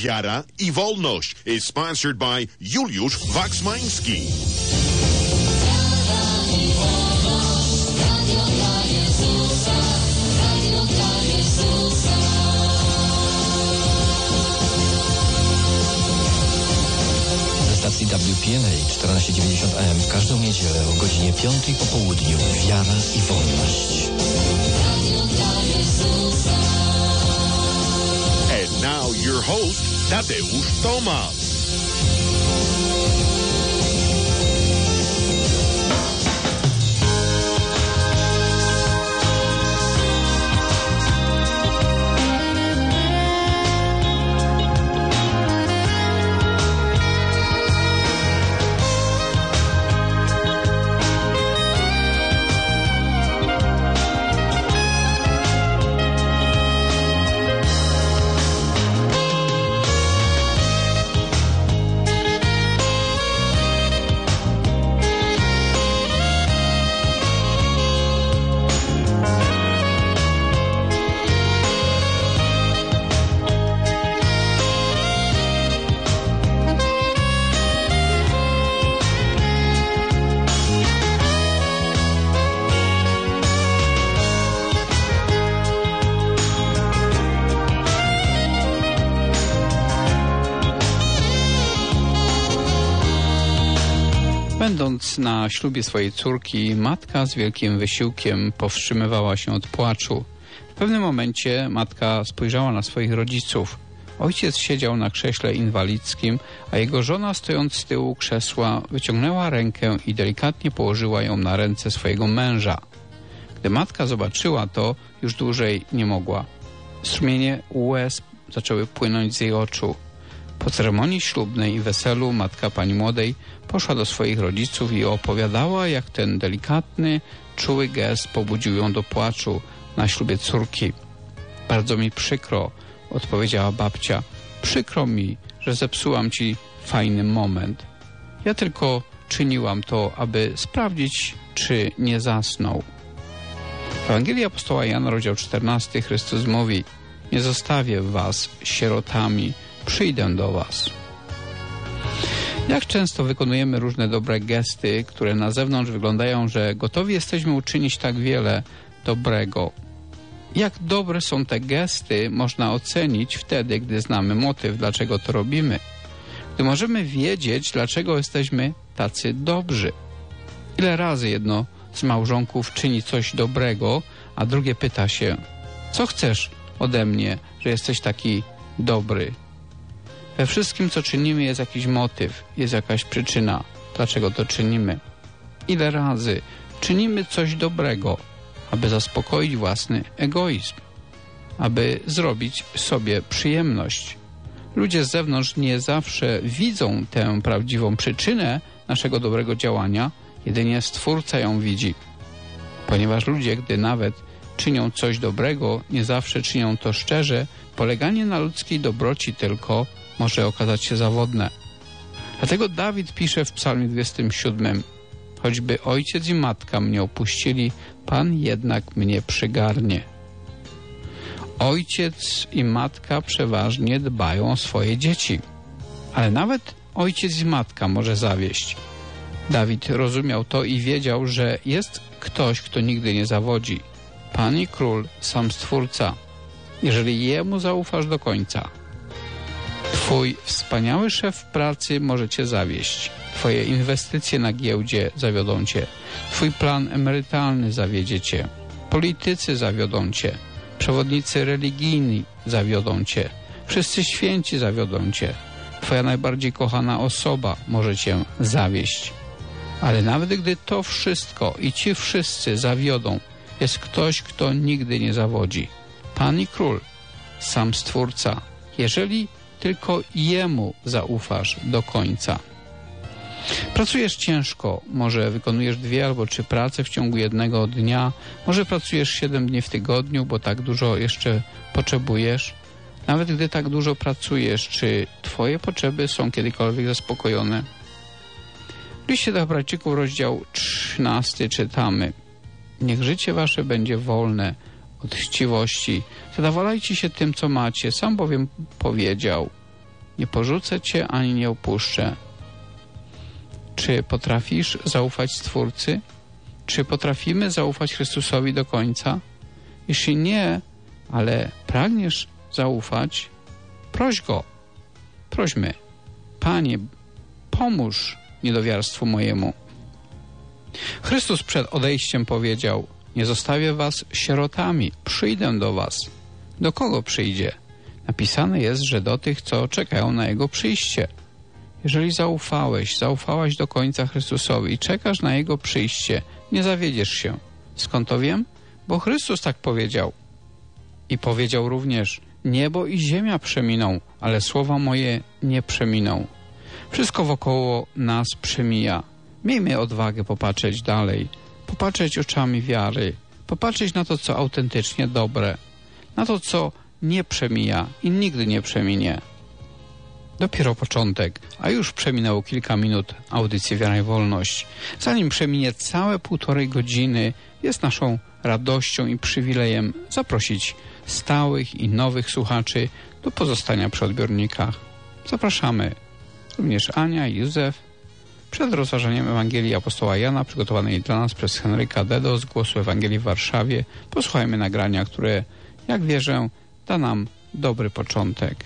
Wiara i Wolność is sponsored by Juliusz Waksmański. Stacji WPNA 1490 AM w każdą niedzielę o godzinie 5 po południu Wiara i Wolność. Host, Tadeusz Tomas. Na ślubie swojej córki, matka z wielkim wysiłkiem powstrzymywała się od płaczu. W pewnym momencie matka spojrzała na swoich rodziców. Ojciec siedział na krześle inwalidzkim, a jego żona, stojąc z tyłu krzesła, wyciągnęła rękę i delikatnie położyła ją na ręce swojego męża. Gdy matka zobaczyła to, już dłużej nie mogła. Strumienie łez zaczęły płynąć z jej oczu. Po ceremonii ślubnej i weselu matka pani młodej poszła do swoich rodziców i opowiadała, jak ten delikatny, czuły gest pobudził ją do płaczu na ślubie córki. Bardzo mi przykro, odpowiedziała babcia. Przykro mi, że zepsułam ci fajny moment. Ja tylko czyniłam to, aby sprawdzić, czy nie zasnął. W Ewangelii apostoła Jana, rozdział 14, Chrystus mówi Nie zostawię was sierotami, przyjdę do was. Jak często wykonujemy różne dobre gesty, które na zewnątrz wyglądają, że gotowi jesteśmy uczynić tak wiele dobrego. Jak dobre są te gesty, można ocenić wtedy, gdy znamy motyw, dlaczego to robimy. Gdy możemy wiedzieć, dlaczego jesteśmy tacy dobrzy. Ile razy jedno z małżonków czyni coś dobrego, a drugie pyta się, co chcesz ode mnie, że jesteś taki dobry? We wszystkim, co czynimy, jest jakiś motyw, jest jakaś przyczyna, dlaczego to czynimy. Ile razy czynimy coś dobrego, aby zaspokoić własny egoizm, aby zrobić sobie przyjemność. Ludzie z zewnątrz nie zawsze widzą tę prawdziwą przyczynę naszego dobrego działania, jedynie Stwórca ją widzi. Ponieważ ludzie, gdy nawet czynią coś dobrego, nie zawsze czynią to szczerze, poleganie na ludzkiej dobroci tylko może okazać się zawodne. Dlatego Dawid pisze w psalmie 27 Choćby ojciec i matka mnie opuścili, Pan jednak mnie przygarnie. Ojciec i matka przeważnie dbają o swoje dzieci. Ale nawet ojciec i matka może zawieść. Dawid rozumiał to i wiedział, że jest ktoś, kto nigdy nie zawodzi. Pan i król, sam Stwórca. Jeżeli jemu zaufasz do końca, Twój wspaniały szef pracy może cię zawieść. Twoje inwestycje na giełdzie zawiodą cię. Twój plan emerytalny zawiedzie cię. Politycy zawiodą cię. Przewodnicy religijni zawiodą cię. Wszyscy święci zawiodą cię. Twoja najbardziej kochana osoba może cię zawieść. Ale nawet gdy to wszystko i ci wszyscy zawiodą, jest ktoś, kto nigdy nie zawodzi. Pan i Król, sam Stwórca. Jeżeli tylko Jemu zaufasz do końca. Pracujesz ciężko, może wykonujesz dwie albo trzy prace w ciągu jednego dnia, może pracujesz siedem dni w tygodniu, bo tak dużo jeszcze potrzebujesz. Nawet gdy tak dużo pracujesz, czy Twoje potrzeby są kiedykolwiek zaspokojone? W liście do Hebrajczyków, rozdział 13 czytamy Niech życie Wasze będzie wolne od chciwości. Zadowalajcie się tym, co macie. Sam bowiem powiedział nie porzucę Cię ani nie opuszczę. Czy potrafisz zaufać Stwórcy? Czy potrafimy zaufać Chrystusowi do końca? Jeśli nie, ale pragniesz zaufać, proś Go. Prośmy, Panie, pomóż niedowiarstwu mojemu. Chrystus przed odejściem powiedział, nie zostawię was sierotami, przyjdę do was. Do kogo przyjdzie? Napisane jest, że do tych, co czekają na Jego przyjście. Jeżeli zaufałeś, zaufałaś do końca Chrystusowi i czekasz na Jego przyjście, nie zawiedziesz się. Skąd to wiem? Bo Chrystus tak powiedział. I powiedział również, niebo i ziemia przeminą, ale słowa moje nie przeminą. Wszystko wokoło nas przemija. Miejmy odwagę popatrzeć dalej, popatrzeć oczami wiary, popatrzeć na to, co autentycznie dobre, na to, co nie przemija i nigdy nie przeminie. Dopiero początek, a już przeminęło kilka minut audycji Wiara i Wolność. Zanim przeminie całe półtorej godziny, jest naszą radością i przywilejem zaprosić stałych i nowych słuchaczy do pozostania przy odbiornikach. Zapraszamy również Ania Józef przed rozważaniem Ewangelii Apostoła Jana przygotowanej dla nas przez Henryka Dedo z Głosu Ewangelii w Warszawie. Posłuchajmy nagrania, które, jak wierzę, da nam dobry początek.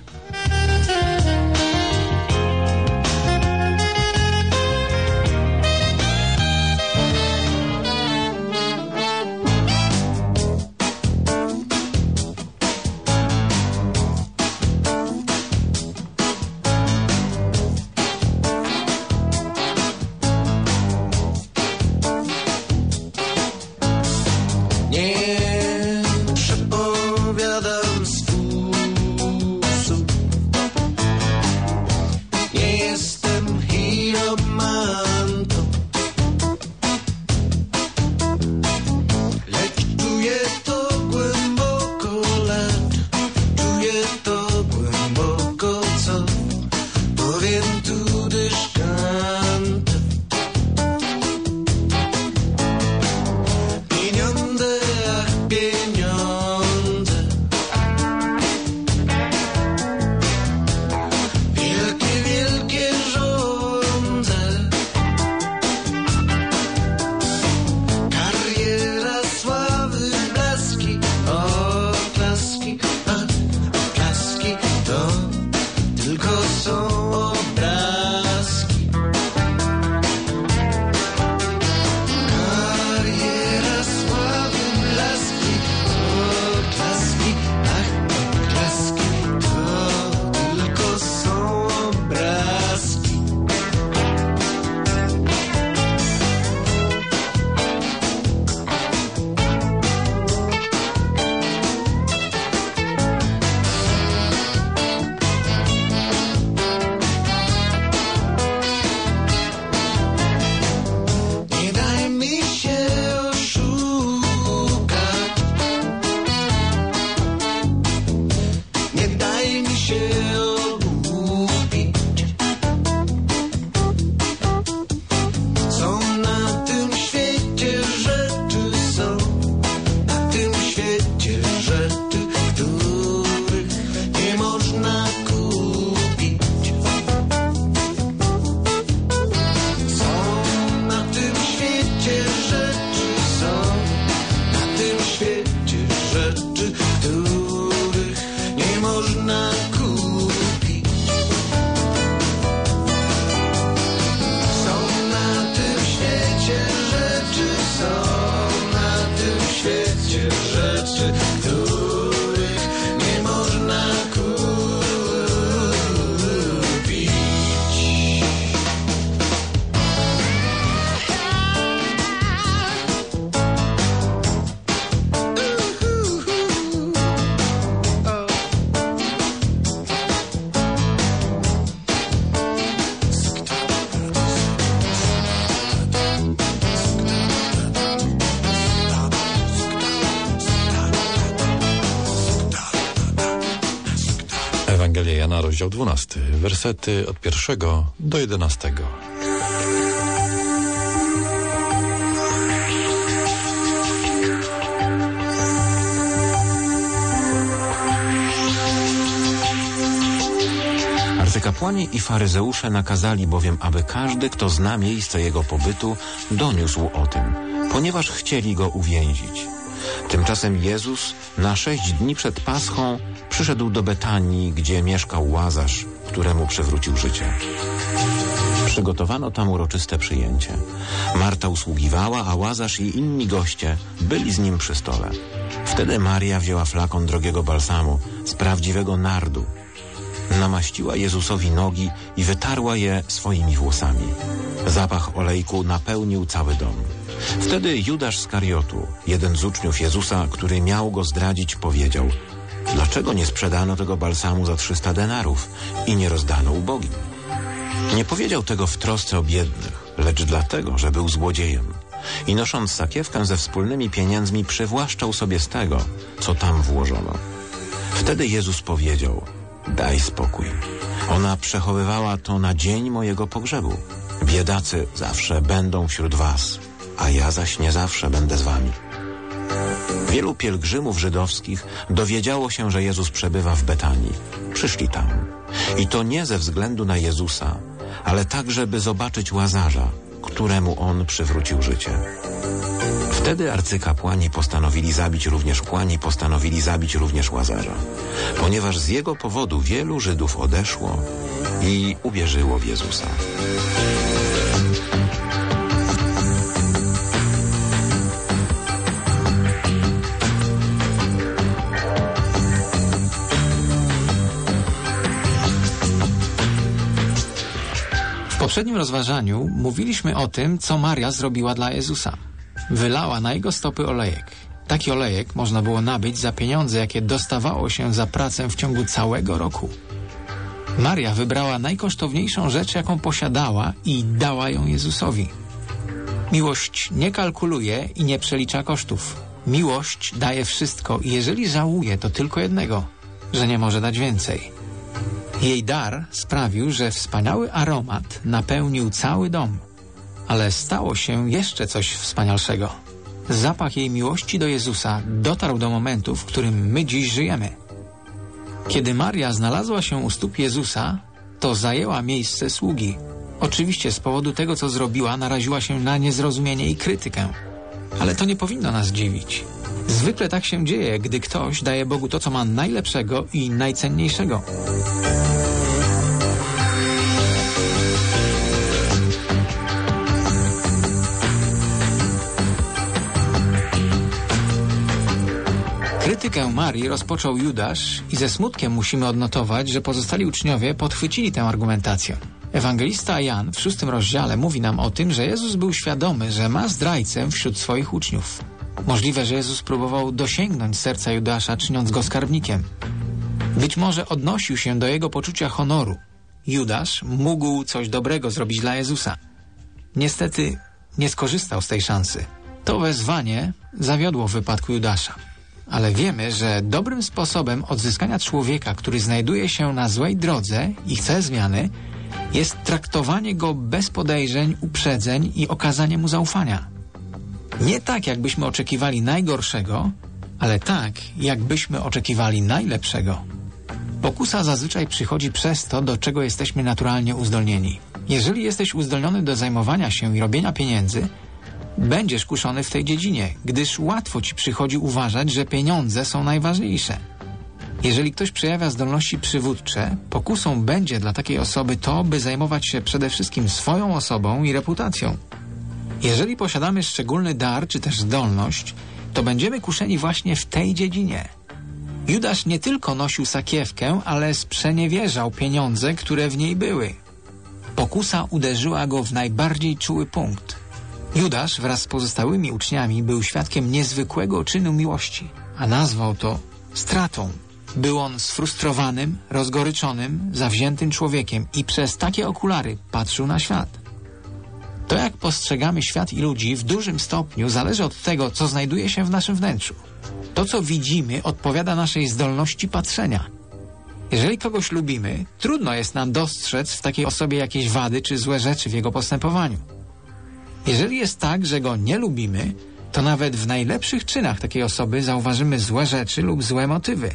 Rozdział 12, wersety od pierwszego do jedenastego. Arcykapłani i faryzeusze nakazali bowiem, aby każdy, kto zna miejsce jego pobytu, doniósł o tym, ponieważ chcieli go uwięzić. Tymczasem Jezus na sześć dni przed Paschą przyszedł do Betanii, gdzie mieszkał Łazarz, któremu przywrócił życie. Przygotowano tam uroczyste przyjęcie. Marta usługiwała, a Łazarz i inni goście byli z nim przy stole. Wtedy Maria wzięła flakon drogiego balsamu z prawdziwego nardu. Namaściła Jezusowi nogi i wytarła je swoimi włosami. Zapach olejku napełnił cały dom. Wtedy Judasz z Kariotu, jeden z uczniów Jezusa, który miał go zdradzić, powiedział Dlaczego nie sprzedano tego balsamu za 300 denarów i nie rozdano ubogim? Nie powiedział tego w trosce o biednych, lecz dlatego, że był złodziejem. I nosząc sakiewkę ze wspólnymi pieniędzmi, przywłaszczał sobie z tego, co tam włożono. Wtedy Jezus powiedział, daj spokój. Ona przechowywała to na dzień mojego pogrzebu. Biedacy zawsze będą wśród was, a ja zaś nie zawsze będę z wami. Wielu pielgrzymów żydowskich dowiedziało się, że Jezus przebywa w Betanii. Przyszli tam. I to nie ze względu na Jezusa, ale także, by zobaczyć Łazarza, któremu on przywrócił życie. Wtedy arcykapłani postanowili zabić również kłani, postanowili zabić również Łazarza, ponieważ z jego powodu wielu Żydów odeszło i uwierzyło w Jezusa. Poprzednim rozważaniu mówiliśmy o tym, co Maria zrobiła dla Jezusa. Wylała na jego stopy olejek. Taki olejek można było nabyć za pieniądze, jakie dostawało się za pracę w ciągu całego roku. Maria wybrała najkosztowniejszą rzecz, jaką posiadała i dała ją Jezusowi. Miłość nie kalkuluje i nie przelicza kosztów. Miłość daje wszystko i jeżeli żałuje, to tylko jednego, że nie może dać więcej. Jej dar sprawił, że wspaniały aromat napełnił cały dom. Ale stało się jeszcze coś wspanialszego. Zapach jej miłości do Jezusa dotarł do momentu, w którym my dziś żyjemy. Kiedy Maria znalazła się u stóp Jezusa, to zajęła miejsce sługi. Oczywiście z powodu tego, co zrobiła, naraziła się na niezrozumienie i krytykę. Ale to nie powinno nas dziwić. Zwykle tak się dzieje, gdy ktoś daje Bogu to, co ma najlepszego i najcenniejszego. Krytykę Marii rozpoczął Judasz i ze smutkiem musimy odnotować, że pozostali uczniowie podchwycili tę argumentację. Ewangelista Jan w szóstym rozdziale mówi nam o tym, że Jezus był świadomy, że ma zdrajcę wśród swoich uczniów. Możliwe, że Jezus próbował dosięgnąć serca Judasza, czyniąc go skarbnikiem. Być może odnosił się do jego poczucia honoru. Judasz mógł coś dobrego zrobić dla Jezusa. Niestety nie skorzystał z tej szansy. To wezwanie zawiodło w wypadku Judasza. Ale wiemy, że dobrym sposobem odzyskania człowieka, który znajduje się na złej drodze i chce zmiany, jest traktowanie go bez podejrzeń, uprzedzeń i okazanie mu zaufania. Nie tak, jakbyśmy oczekiwali najgorszego, ale tak, jakbyśmy oczekiwali najlepszego. Pokusa zazwyczaj przychodzi przez to, do czego jesteśmy naturalnie uzdolnieni. Jeżeli jesteś uzdolniony do zajmowania się i robienia pieniędzy, będziesz kuszony w tej dziedzinie, gdyż łatwo ci przychodzi uważać, że pieniądze są najważniejsze. Jeżeli ktoś przejawia zdolności przywódcze, pokusą będzie dla takiej osoby to, by zajmować się przede wszystkim swoją osobą i reputacją. Jeżeli posiadamy szczególny dar czy też zdolność, to będziemy kuszeni właśnie w tej dziedzinie. Judasz nie tylko nosił sakiewkę, ale sprzeniewierzał pieniądze, które w niej były. Pokusa uderzyła go w najbardziej czuły punkt. Judasz wraz z pozostałymi uczniami był świadkiem niezwykłego czynu miłości, a nazwał to stratą. Był on sfrustrowanym, rozgoryczonym, zawziętym człowiekiem i przez takie okulary patrzył na świat. To, jak postrzegamy świat i ludzi, w dużym stopniu zależy od tego, co znajduje się w naszym wnętrzu. To, co widzimy, odpowiada naszej zdolności patrzenia. Jeżeli kogoś lubimy, trudno jest nam dostrzec w takiej osobie jakieś wady czy złe rzeczy w jego postępowaniu. Jeżeli jest tak, że go nie lubimy, to nawet w najlepszych czynach takiej osoby zauważymy złe rzeczy lub złe motywy.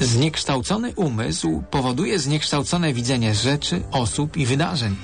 Zniekształcony umysł powoduje zniekształcone widzenie rzeczy, osób i wydarzeń.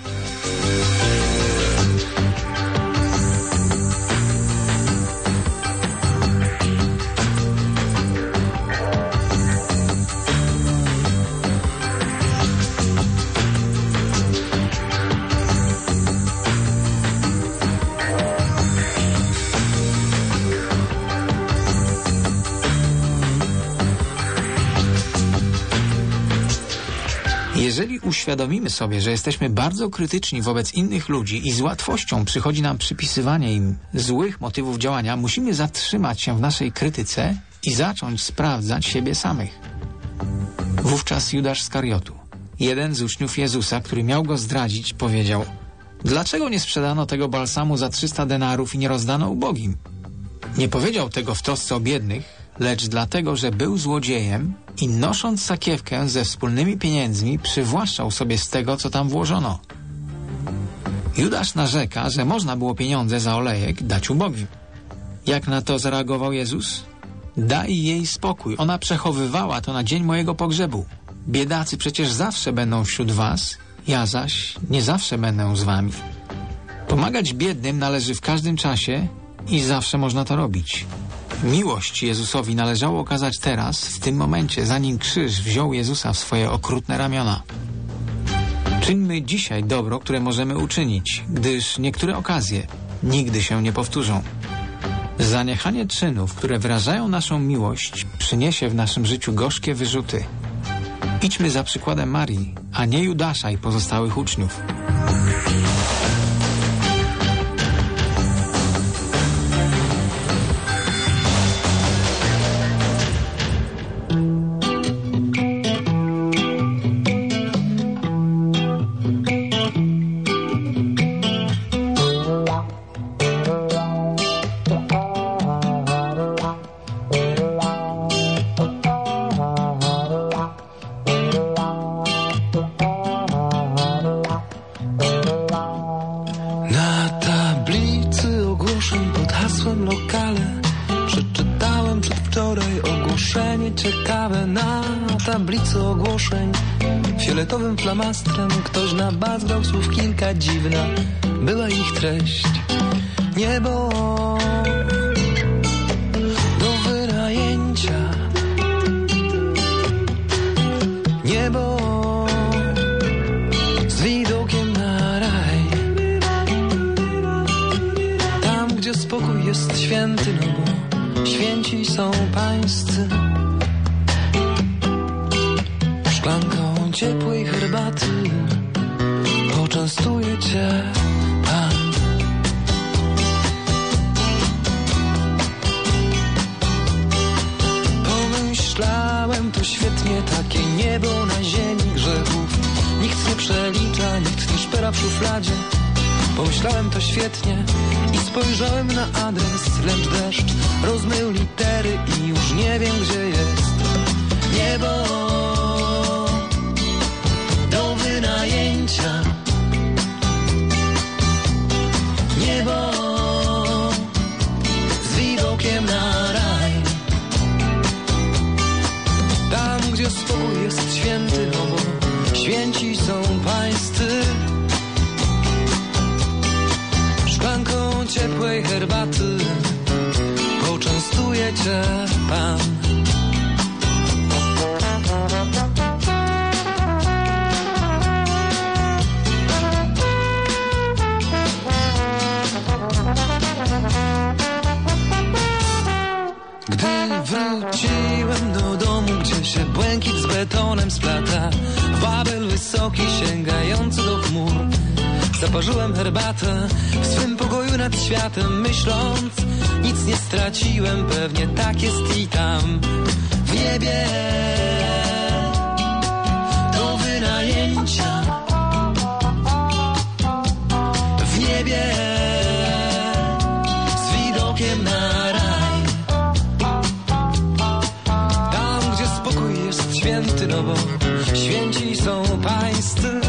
Jeżeli uświadomimy sobie, że jesteśmy bardzo krytyczni wobec innych ludzi i z łatwością przychodzi nam przypisywanie im złych motywów działania, musimy zatrzymać się w naszej krytyce i zacząć sprawdzać siebie samych. Wówczas Judasz z Kariotu, jeden z uczniów Jezusa, który miał go zdradzić, powiedział Dlaczego nie sprzedano tego balsamu za 300 denarów i nie rozdano ubogim? Nie powiedział tego w trosce o biednych, lecz dlatego, że był złodziejem i nosząc sakiewkę ze wspólnymi pieniędzmi przywłaszczał sobie z tego, co tam włożono. Judasz narzeka, że można było pieniądze za olejek dać ubogim. Jak na to zareagował Jezus? Daj jej spokój, ona przechowywała to na dzień mojego pogrzebu. Biedacy przecież zawsze będą wśród was, ja zaś nie zawsze będę z wami. Pomagać biednym należy w każdym czasie i zawsze można to robić. Miłość Jezusowi należało okazać teraz, w tym momencie, zanim krzyż wziął Jezusa w swoje okrutne ramiona. Czyńmy dzisiaj dobro, które możemy uczynić, gdyż niektóre okazje nigdy się nie powtórzą. Zaniechanie czynów, które wyrażają naszą miłość, przyniesie w naszym życiu gorzkie wyrzuty. Idźmy za przykładem Marii, a nie Judasza i pozostałych uczniów. water. Zaparzyłem herbatę w swym pokoju nad światem Myśląc, nic nie straciłem, pewnie tak jest i tam. W niebie. Do wynajęcia. W niebie. Z widokiem na raj. Tam, gdzie spokój jest święty, no bo święci są pańscy.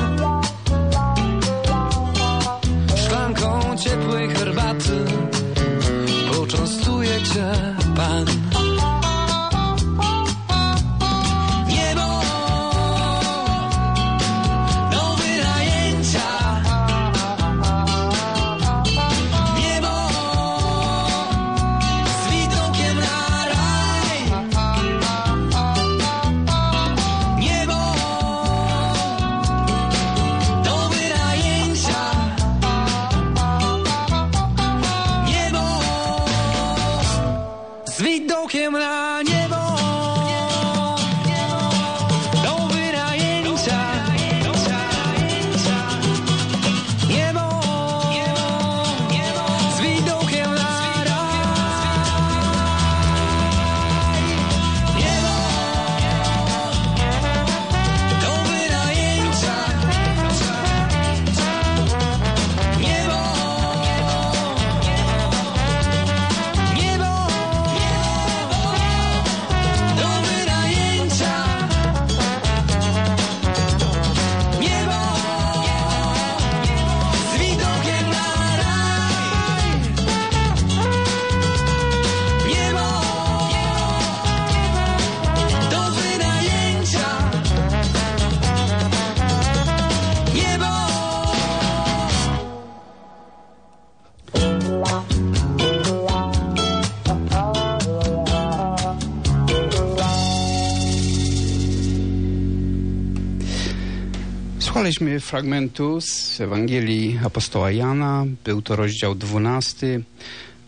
Wysłuchaliśmy fragmentu z Ewangelii apostoła Jana. Był to rozdział 12.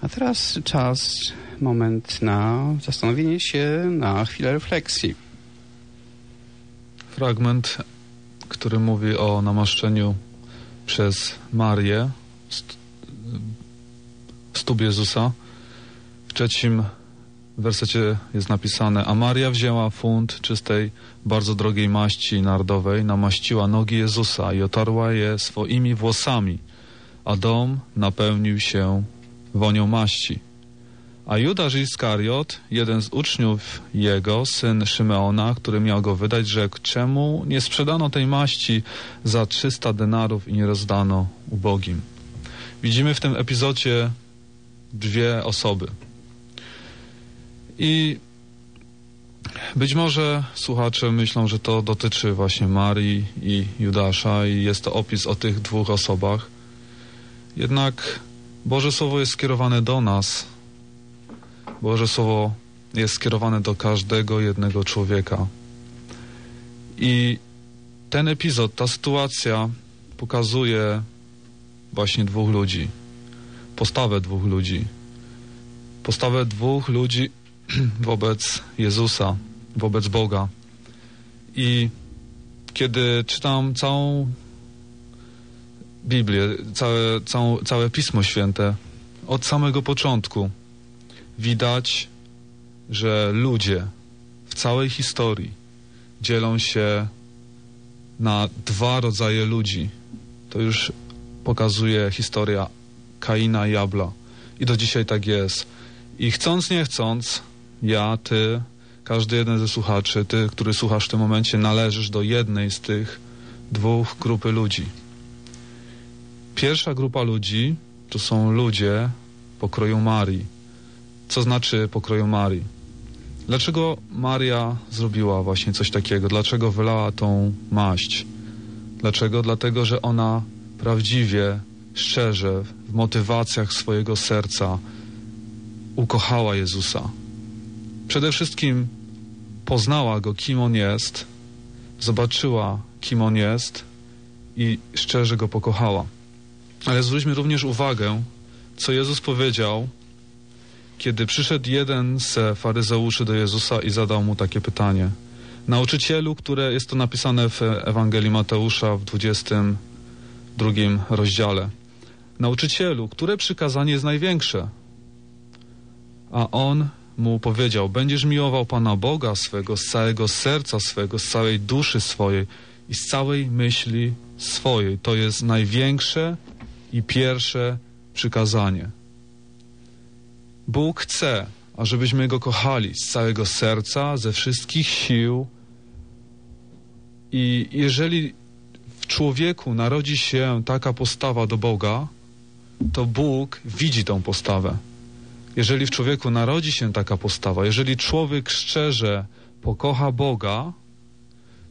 A teraz czas, moment na zastanowienie się, na chwilę refleksji. Fragment, który mówi o namaszczeniu przez Marię st- stóp Jezusa. W trzecim wersecie jest napisane A Maria wzięła funt czystej, bardzo drogiej maści nardowej, namaściła nogi Jezusa i otarła je swoimi włosami, a dom napełnił się wonią maści. A Judasz Iskariot, jeden z uczniów jego, syn Szymeona, który miał go wydać, rzekł, czemu nie sprzedano tej maści za 300 denarów i nie rozdano ubogim? Widzimy w tym epizodzie dwie osoby. I być może słuchacze myślą, że to dotyczy właśnie Marii i Judasza i jest to opis o tych dwóch osobach. Jednak Boże Słowo jest skierowane do nas. Boże Słowo jest skierowane do każdego jednego człowieka. I ten epizod, ta sytuacja pokazuje właśnie dwóch ludzi. Postawę dwóch ludzi. Postawę dwóch ludzi wobec Jezusa, wobec Boga. I kiedy czytam całą Biblię, całe, całą, całe Pismo Święte, od samego początku widać, że ludzie w całej historii dzielą się na dwa rodzaje ludzi. To już pokazuje historia Kaina i Abla. I do dzisiaj tak jest. I chcąc, nie chcąc, ja, ty, każdy jeden ze słuchaczy, ty, który słuchasz w tym momencie, należysz do jednej z tych dwóch grupy ludzi. Pierwsza grupa ludzi to są ludzie pokroju Marii. Co znaczy pokroju Marii? Dlaczego Maria zrobiła właśnie coś takiego? Dlaczego wylała tą maść? Dlaczego? Dlatego, że ona prawdziwie, szczerze, w motywacjach swojego serca ukochała Jezusa. Przede wszystkim poznała go, kim on jest, zobaczyła, kim on jest i szczerze go pokochała. Ale zwróćmy również uwagę, co Jezus powiedział, kiedy przyszedł jeden z faryzeuszy do Jezusa i zadał mu takie pytanie. Nauczycielu, które jest to napisane w Ewangelii Mateusza w 22 rozdziale. Nauczycielu, które przykazanie jest największe? A on mu powiedział: Będziesz miłował Pana Boga swego z całego serca swego, z całej duszy swojej i z całej myśli swojej. To jest największe i pierwsze przykazanie. Bóg chce, ażebyśmy Go kochali z całego serca, ze wszystkich sił. I jeżeli w człowieku narodzi się taka postawa do Boga, to Bóg widzi tą postawę. Jeżeli w człowieku narodzi się taka postawa, jeżeli człowiek szczerze pokocha Boga,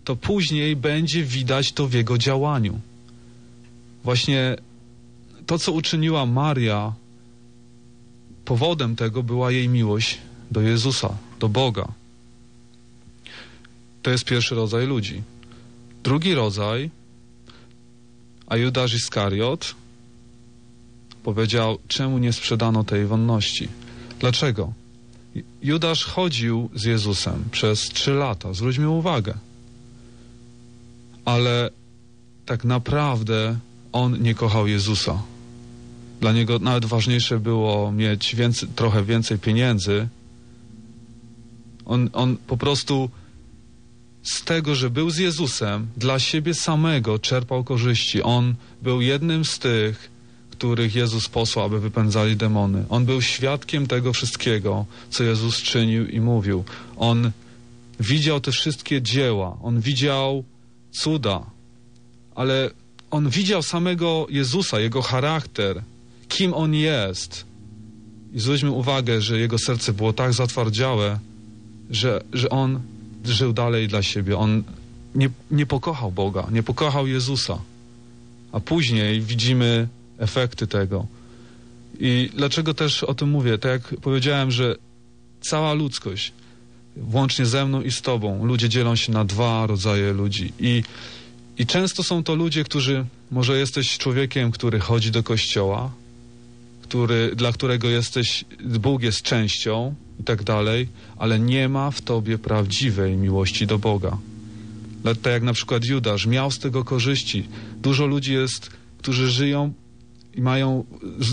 to później będzie widać to w jego działaniu. Właśnie to, co uczyniła Maria, powodem tego była jej miłość do Jezusa, do Boga. To jest pierwszy rodzaj ludzi. Drugi rodzaj, a Judasz Iskariot powiedział, czemu nie sprzedano tej wonności. Dlaczego? Judasz chodził z Jezusem przez trzy lata, zwróćmy uwagę. Ale tak naprawdę on nie kochał Jezusa. Dla niego nawet ważniejsze było mieć więcej, trochę więcej pieniędzy. On, on po prostu z tego, że był z Jezusem, dla siebie samego czerpał korzyści. On był jednym z tych, których Jezus posłał, aby wypędzali demony. On był świadkiem tego wszystkiego, co Jezus czynił i mówił. On widział te wszystkie dzieła, on widział cuda, ale on widział samego Jezusa, jego charakter, kim on jest. I zwróćmy uwagę, że jego serce było tak zatwardziałe, że, że on żył dalej dla siebie. On nie, nie pokochał Boga, nie pokochał Jezusa. A później widzimy efekty tego. I dlaczego też o tym mówię? Tak jak powiedziałem, że cała ludzkość, włącznie ze mną i z tobą, ludzie dzielą się na dwa rodzaje ludzi. I I często są to ludzie, którzy, może jesteś człowiekiem, który chodzi do kościoła, który, dla którego jesteś, Bóg jest częścią i tak dalej, ale nie ma w tobie prawdziwej miłości do Boga. Tak jak na przykład Judasz miał z tego korzyści. Dużo ludzi jest, którzy żyją i mają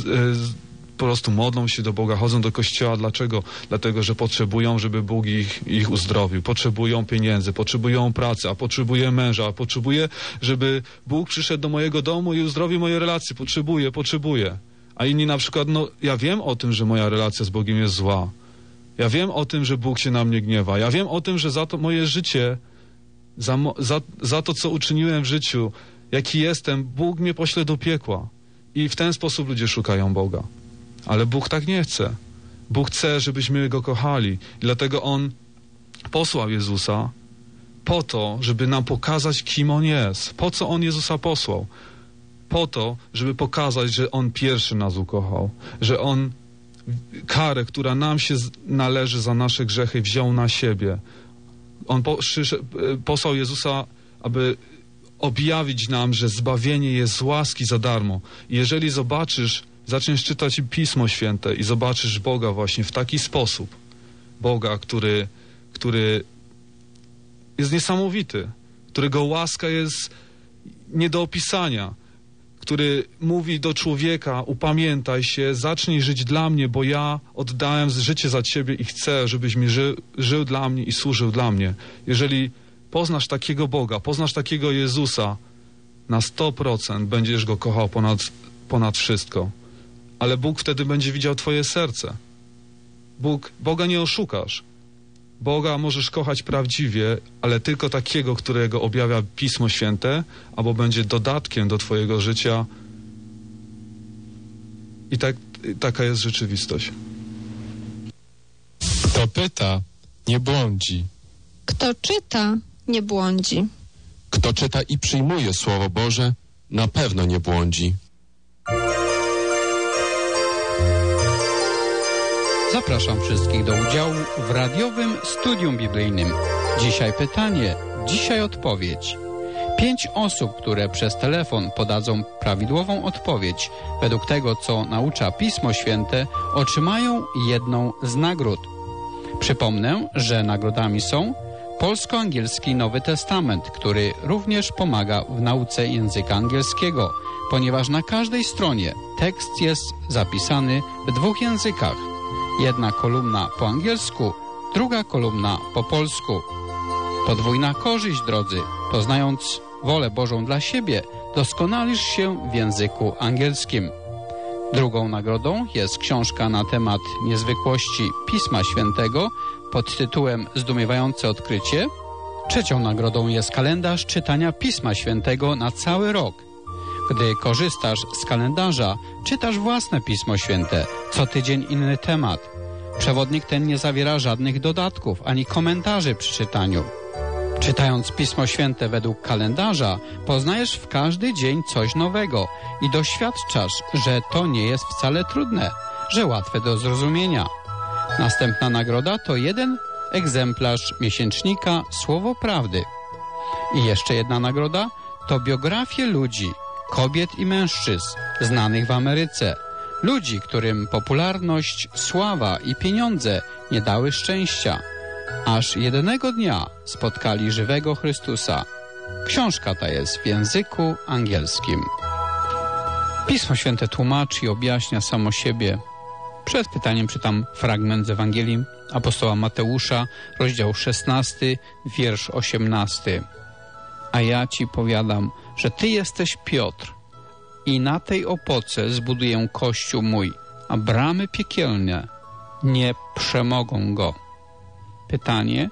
e, po prostu modlą się do Boga, chodzą do kościoła. Dlaczego? Dlatego, że potrzebują, żeby Bóg ich, ich uzdrowił. Potrzebują pieniędzy, potrzebują pracy, a potrzebuję męża, a potrzebuję, żeby Bóg przyszedł do mojego domu i uzdrowił moje relacje. Potrzebuję, potrzebuję. A inni na przykład, no ja wiem o tym, że moja relacja z Bogiem jest zła. Ja wiem o tym, że Bóg się na mnie gniewa. Ja wiem o tym, że za to moje życie, za, za, za to, co uczyniłem w życiu, jaki jestem, Bóg mnie pośle do piekła. I w ten sposób ludzie szukają Boga. Ale Bóg tak nie chce. Bóg chce, żebyśmy Go kochali. I dlatego On posłał Jezusa po to, żeby nam pokazać, kim On jest. Po co On Jezusa posłał? Po to, żeby pokazać, że On pierwszy nas ukochał. Że On karę, która nam się należy za nasze grzechy, wziął na siebie. On posłał Jezusa, aby objawić nam, że zbawienie jest z łaski za darmo. Jeżeli zobaczysz, zaczniesz czytać Pismo Święte i zobaczysz Boga właśnie w taki sposób, Boga, który, który jest niesamowity, którego łaska jest nie do opisania, który mówi do człowieka: upamiętaj się, zacznij żyć dla mnie, bo ja oddałem życie za ciebie i chcę, żebyś mi ży, żył dla mnie i służył dla mnie. Jeżeli poznasz takiego Boga, poznasz takiego Jezusa, na 100% będziesz go kochał ponad, ponad wszystko. Ale Bóg wtedy będzie widział Twoje serce. Bóg, Boga nie oszukasz. Boga możesz kochać prawdziwie, ale tylko takiego, którego objawia Pismo Święte, albo będzie dodatkiem do Twojego życia. I tak, taka jest rzeczywistość. Kto pyta, nie błądzi. Kto czyta, nie błądzi. Kto czyta i przyjmuje Słowo Boże, na pewno nie błądzi. Zapraszam wszystkich do udziału w radiowym studium biblijnym. Dzisiaj pytanie, dzisiaj odpowiedź. Pięć osób, które przez telefon podadzą prawidłową odpowiedź według tego, co naucza Pismo Święte, otrzymają jedną z nagród. Przypomnę, że nagrodami są polsko-angielski Nowy Testament, który również pomaga w nauce języka angielskiego, ponieważ na każdej stronie tekst jest zapisany w dwóch językach – Jedna kolumna po angielsku, druga kolumna po polsku. Podwójna korzyść, drodzy. Poznając wolę Bożą dla siebie, doskonalisz się w języku angielskim. Drugą nagrodą jest książka na temat niezwykłości Pisma Świętego pod tytułem Zdumiewające odkrycie. Trzecią nagrodą jest kalendarz czytania Pisma Świętego na cały rok. Gdy korzystasz z kalendarza, czytasz własne Pismo Święte, co tydzień inny temat. Przewodnik ten nie zawiera żadnych dodatków ani komentarzy przy czytaniu. Czytając Pismo Święte według kalendarza, poznajesz w każdy dzień coś nowego i doświadczasz, że to nie jest wcale trudne, że łatwe do zrozumienia. Następna nagroda to jeden egzemplarz miesięcznika Słowo Prawdy. I jeszcze jedna nagroda to biografie ludzi, kobiet i mężczyzn znanych w Ameryce. Ludzi, którym popularność, sława i pieniądze nie dały szczęścia. Aż jednego dnia spotkali żywego Chrystusa. Książka ta jest w języku angielskim. Pismo Święte tłumaczy i objaśnia samo siebie. Przed pytaniem czytam fragment z Ewangelii apostoła Mateusza, rozdział 16, wiersz 18. A ja ci powiadam, że Ty jesteś Piotr i na tej opoce zbuduję kościół mój, a bramy piekielne nie przemogą go. Pytanie,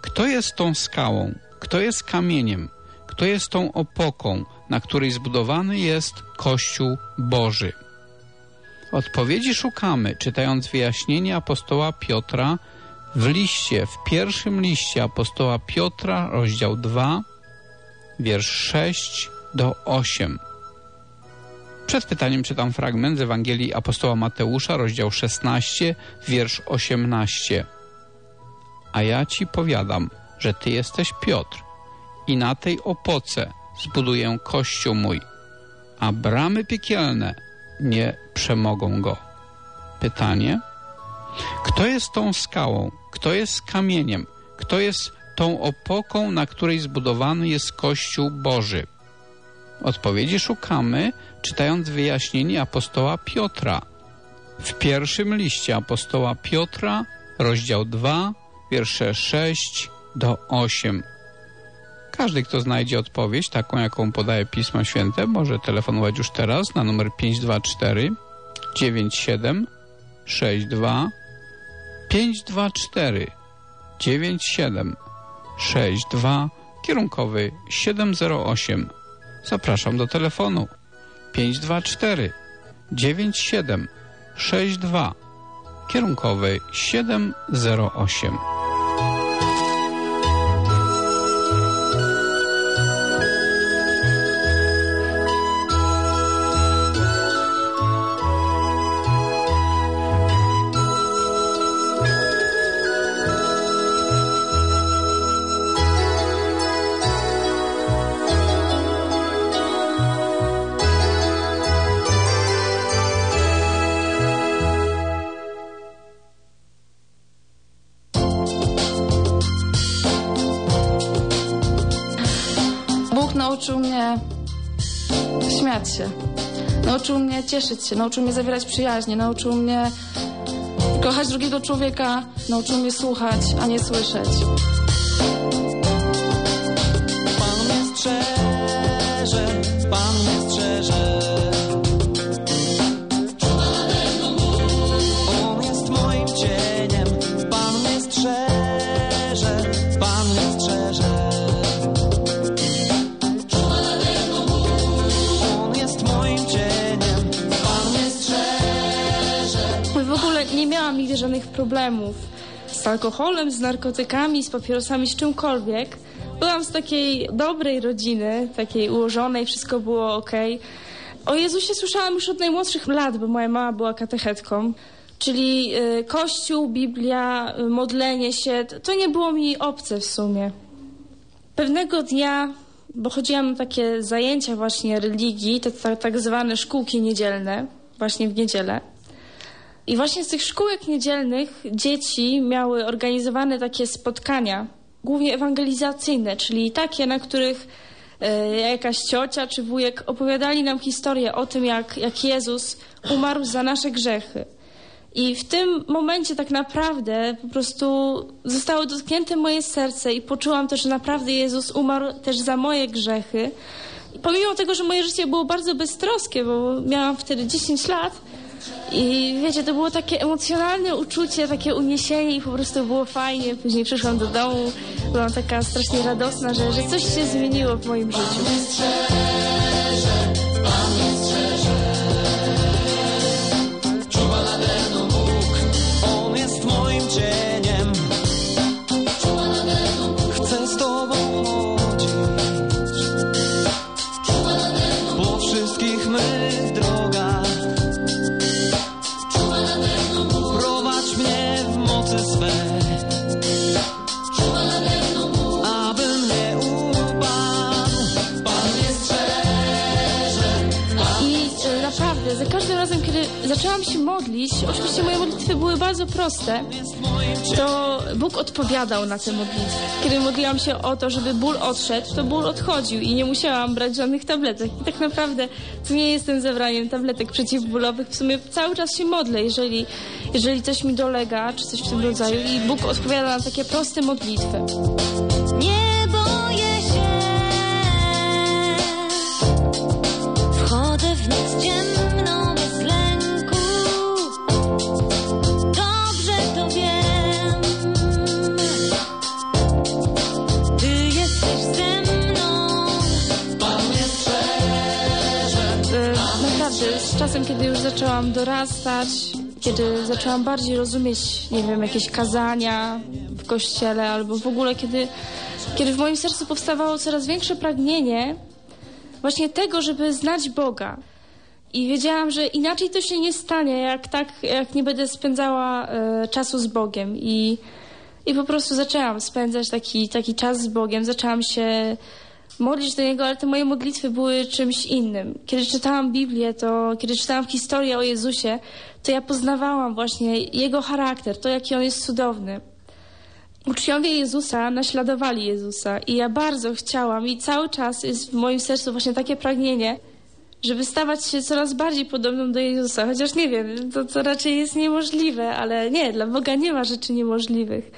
kto jest tą skałą, kto jest kamieniem, kto jest tą opoką, na której zbudowany jest Kościół Boży? Odpowiedzi szukamy, czytając wyjaśnienie apostoła Piotra w liście, w pierwszym liście apostoła Piotra, rozdział 2, wiersz 6 do 8. Przed pytaniem czytam fragment z Ewangelii apostoła Mateusza, rozdział 16, wiersz 18. A ja ci powiadam, że ty jesteś Piotr i na tej opoce zbuduję kościół mój, a bramy piekielne nie przemogą go. Pytanie: Kto jest tą skałą? Kto jest kamieniem? Kto jest tą opoką, na której zbudowany jest Kościół Boży? Odpowiedzi szukamy, czytając wyjaśnienie apostoła Piotra. W pierwszym liście apostoła Piotra, rozdział 2, wiersze 6 do 8. Każdy, kto znajdzie odpowiedź, taką jaką podaje Pismo Święte, może telefonować już teraz na numer 524 97 62 524 97 62 kierunkowy 708. Zapraszam do telefonu 524 97 62 kierunkowy 708. mnie cieszyć się, nauczył mnie zawierać przyjaźnie, nauczył mnie kochać drugiego człowieka, nauczył mnie słuchać, a nie słyszeć. Problemów z alkoholem, z narkotykami, z papierosami, z czymkolwiek. Byłam z takiej dobrej rodziny, takiej ułożonej, wszystko było ok. O Jezusie słyszałam już od najmłodszych lat, bo moja mama była katechetką. Czyli y, kościół, Biblia, y, modlenie się, to, nie było mi obce w sumie. Pewnego dnia, bo chodziłam na takie zajęcia właśnie religii, te tak zwane szkółki niedzielne, właśnie w niedzielę. I właśnie z tych szkółek niedzielnych dzieci miały organizowane takie spotkania, głównie ewangelizacyjne, czyli takie, na których e, jakaś ciocia czy wujek opowiadali nam historię o tym, jak, jak Jezus umarł za nasze grzechy. I w tym momencie tak naprawdę po prostu zostało dotknięte moje serce i poczułam też, że naprawdę Jezus umarł też za moje grzechy. I pomimo tego, że moje życie było bardzo beztroskie, bo miałam wtedy 10 lat, i wiecie, to było takie emocjonalne uczucie, takie uniesienie i po prostu było fajnie. Później przyszłam do domu, byłam taka strasznie radosna, że, że coś się zmieniło w moim życiu. Się modlić, oczywiście moje modlitwy były bardzo proste, to Bóg odpowiadał na te modlitwy. Kiedy modliłam się o to, żeby ból odszedł, to ból odchodził i nie musiałam brać żadnych tabletek. I tak naprawdę to nie jestem zabraniem tabletek przeciwbólowych. W sumie cały czas się modlę, jeżeli, jeżeli coś mi dolega, czy coś w tym rodzaju. I Bóg odpowiada na takie proste modlitwy. Czasem, kiedy już zaczęłam dorastać, kiedy zaczęłam bardziej rozumieć, nie wiem, jakieś kazania w kościele, albo w ogóle, kiedy, kiedy w moim sercu powstawało coraz większe pragnienie właśnie tego, żeby znać Boga. I wiedziałam, że inaczej to się nie stanie, jak tak, jak nie będę spędzała e, czasu z Bogiem. I, I po prostu zaczęłam spędzać taki, taki czas z Bogiem, zaczęłam się modlić do Niego, ale te moje modlitwy były czymś innym. Kiedy czytałam Biblię, to kiedy czytałam historię o Jezusie, to ja poznawałam właśnie Jego charakter, to jaki On jest cudowny. Uczniowie Jezusa naśladowali Jezusa i ja bardzo chciałam i cały czas jest w moim sercu właśnie takie pragnienie, żeby stawać się coraz bardziej podobną do Jezusa. Chociaż nie wiem, to, to raczej jest niemożliwe, ale nie, dla Boga nie ma rzeczy niemożliwych.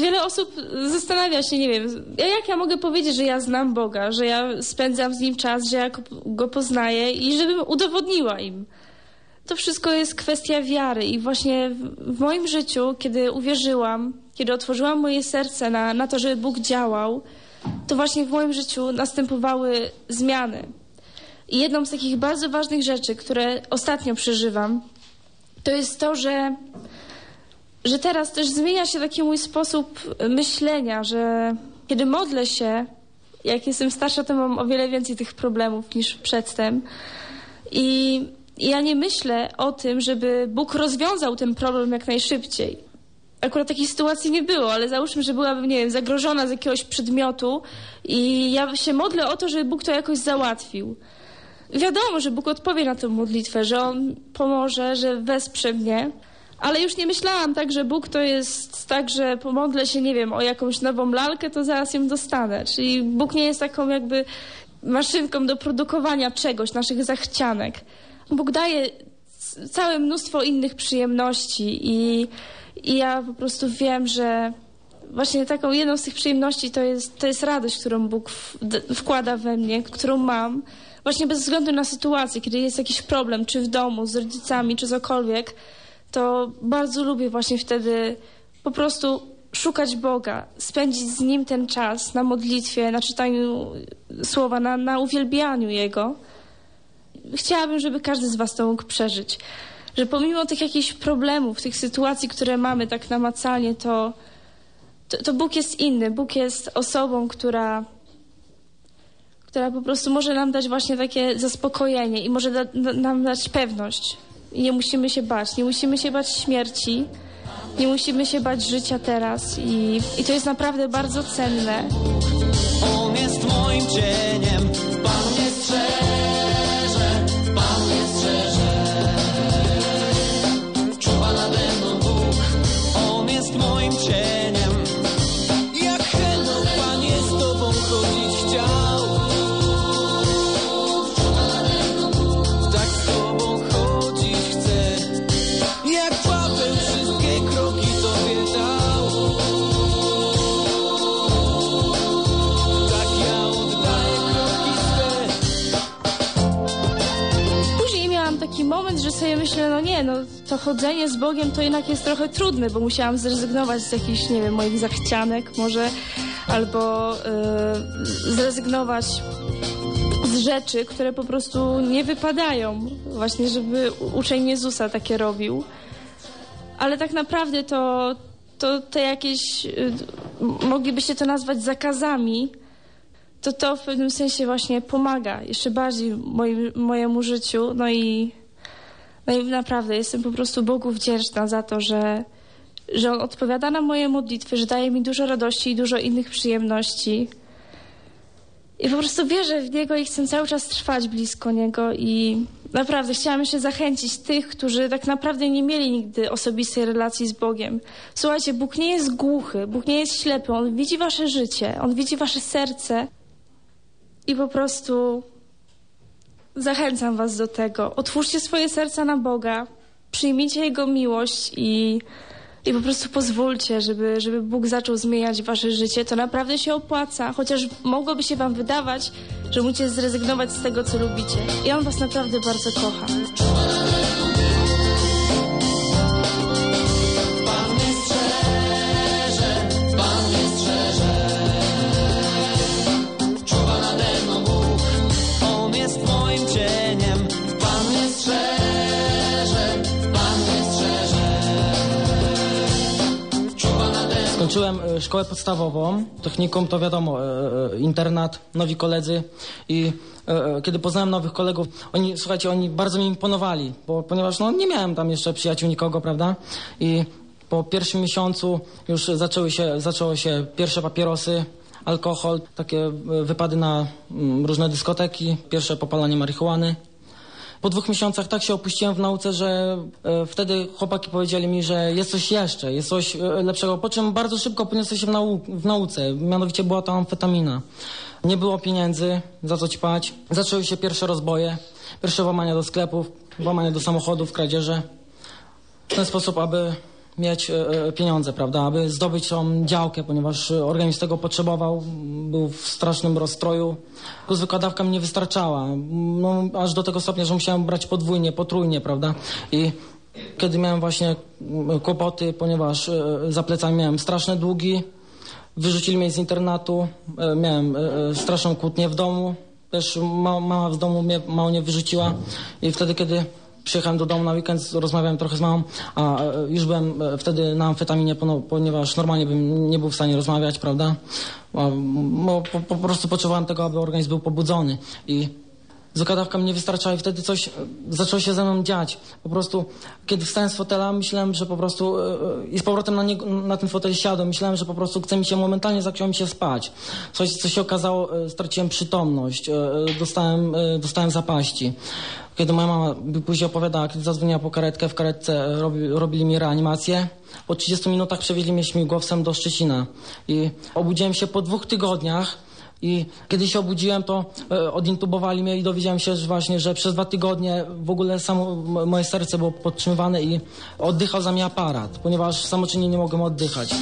Wiele osób zastanawia się, nie wiem, jak ja mogę powiedzieć, że ja znam Boga, że ja spędzam z Nim czas, że ja Go poznaję i żebym udowodniła im. To wszystko jest kwestia wiary i właśnie w moim życiu, kiedy uwierzyłam, kiedy otworzyłam moje serce na, na to, żeby Bóg działał, to właśnie w moim życiu następowały zmiany. I jedną z takich bardzo ważnych rzeczy, które ostatnio przeżywam, to jest to, że, że teraz też zmienia się taki mój sposób myślenia, że kiedy modlę się, jak jestem starsza, to mam o wiele więcej tych problemów niż przedtem. I ja nie myślę o tym, żeby Bóg rozwiązał ten problem jak najszybciej. Akurat takiej sytuacji nie było, ale załóżmy, że byłabym, nie wiem, zagrożona z jakiegoś przedmiotu i ja się modlę o to, żeby Bóg to jakoś załatwił. Wiadomo, że Bóg odpowie na tę modlitwę, że On pomoże, że wesprze mnie, ale już nie myślałam tak, że Bóg to jest tak, że pomodlę się, nie wiem, o jakąś nową lalkę, to zaraz ją dostanę. Czyli Bóg nie jest taką jakby maszynką do produkowania czegoś, naszych zachcianek. Bóg daje całe mnóstwo innych przyjemności i, i ja po prostu wiem, że właśnie taką jedną z tych przyjemności to jest, to jest radość, którą Bóg w, wkłada we mnie, którą mam. Właśnie bez względu na sytuację, kiedy jest jakiś problem, czy w domu, z rodzicami, czy cokolwiek, to bardzo lubię właśnie wtedy po prostu szukać Boga, spędzić z Nim ten czas na modlitwie, na czytaniu słowa, na, na uwielbianiu Jego. Chciałabym, żeby każdy z Was to mógł przeżyć. Że pomimo tych jakichś problemów, tych sytuacji, które mamy tak namacalnie, to, to, to Bóg jest inny. Bóg jest osobą, która która po prostu może nam dać właśnie takie zaspokojenie i może da, da, nam dać pewność. I nie musimy się bać, nie musimy się bać śmierci, nie musimy się bać życia teraz. I, i to jest naprawdę bardzo cenne. On jest moim cieniem, Pan mnie strzeże, sobie myślę, no nie, no to chodzenie z Bogiem to jednak jest trochę trudne, bo musiałam zrezygnować z jakichś, nie wiem, moich zachcianek może, albo yy, zrezygnować z rzeczy, które po prostu nie wypadają. Właśnie, żeby uczeń Jezusa takie robił. Ale tak naprawdę to, to te jakieś, y, moglibyście to nazwać zakazami, to to w pewnym sensie właśnie pomaga jeszcze bardziej moim, mojemu życiu. No i, no i naprawdę jestem po prostu Bogu wdzięczna za to, że, że On odpowiada na moje modlitwy, że daje mi dużo radości i dużo innych przyjemności. I po prostu wierzę w Niego i chcę cały czas trwać blisko Niego i naprawdę chciałam jeszcze zachęcić tych, którzy tak naprawdę nie mieli nigdy osobistej relacji z Bogiem. Słuchajcie, Bóg nie jest głuchy, Bóg nie jest ślepy, On widzi wasze życie, On widzi wasze serce i po prostu zachęcam was do tego. Otwórzcie swoje serca na Boga, przyjmijcie Jego miłość i, i po prostu pozwólcie, żeby, żeby Bóg zaczął zmieniać wasze życie. To naprawdę się opłaca, chociaż mogłoby się wam wydawać, że musicie zrezygnować z tego, co lubicie. I On was naprawdę bardzo kocha. Skończyłem e, szkołę podstawową, technikum to wiadomo, e, e, internat, nowi koledzy i kiedy poznałem nowych kolegów, oni, słuchajcie, oni bardzo mi imponowali, bo, ponieważ no, nie miałem tam jeszcze przyjaciół nikogo, prawda? I po pierwszym miesiącu już zaczęły się, zaczęły się pierwsze papierosy, alkohol, takie wypady na mm, różne dyskoteki, pierwsze popalanie marihuany. Po dwóch miesiącach tak się opuściłem w nauce, że e, wtedy chłopaki powiedzieli mi, że jest coś jeszcze, jest coś e, lepszego. Po czym bardzo szybko poniosłem się w, nau w nauce, mianowicie była to amfetamina. Nie było pieniędzy, za co ćpać. Zaczęły się pierwsze rozboje, pierwsze włamania do sklepów, włamania do samochodów, kradzieże. W ten sposób, aby mieć e, e, pieniądze, prawda, aby zdobyć tą działkę, ponieważ organizm tego potrzebował, był w strasznym rozstroju. Zwykła dawka mi nie wystarczała, no, aż do tego stopnia, że musiałem brać podwójnie, potrójnie, prawda, i kiedy miałem właśnie kłopoty, ponieważ e, za plecami miałem straszne długi, wyrzucili mnie z internatu, miałem straszną kłótnię w domu, też ma, mama z domu mnie mało nie wyrzuciła. I wtedy, kiedy przyjechałem do domu na weekend, rozmawiałem trochę z mamą, a e, już byłem e, wtedy na amfetaminie, ponieważ normalnie bym nie był w stanie rozmawiać, prawda? Bo po, po prostu potrzebowałem tego, aby organizm był pobudzony i zwykła dawka mi nie wystarczała i wtedy coś e, zaczęło się ze mną dziać. Po prostu, kiedy wstałem z fotela, myślałem, że po prostu e, e, i z powrotem na, niego, na ten fotel siadłem, myślałem, że po prostu chce mi się momentalnie, mi się spać. Coś, co się okazało, straciłem przytomność, dostałem, dostałem zapaści. Kiedy moja mama później opowiadała, kiedy zadzwoniła po karetkę, w karetce robi, robili mi reanimację. Po 30 minutach przewieźli mnie śmigłowcem do Szczecina. I obudziłem się po dwóch tygodniach i kiedy się obudziłem, to e, odintubowali mnie i dowiedziałem się że właśnie, że przez dwa tygodnie w ogóle samo moje serce było podtrzymywane i oddychał za mnie aparat, ponieważ samoczynnie nie mogłem oddychać.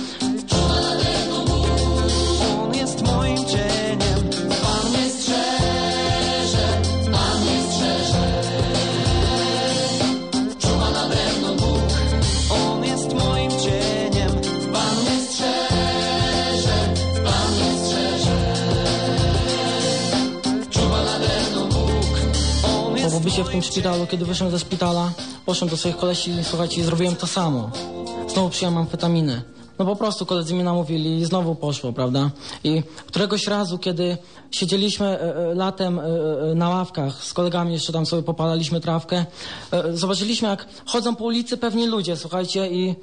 Pobycie w tym szpitalu, kiedy wyszedłem ze szpitala, poszedłem do swoich kolesi i słuchajcie, zrobiłem to samo. Znowu przyjąłem amfetaminę. No po prostu koledzy mi namówili i znowu poszło, prawda? I któregoś razu, kiedy siedzieliśmy e, e, latem e, na ławkach z kolegami, jeszcze tam sobie popalaliśmy trawkę, zobaczyliśmy jak chodzą po ulicy pewni ludzie, słuchajcie, i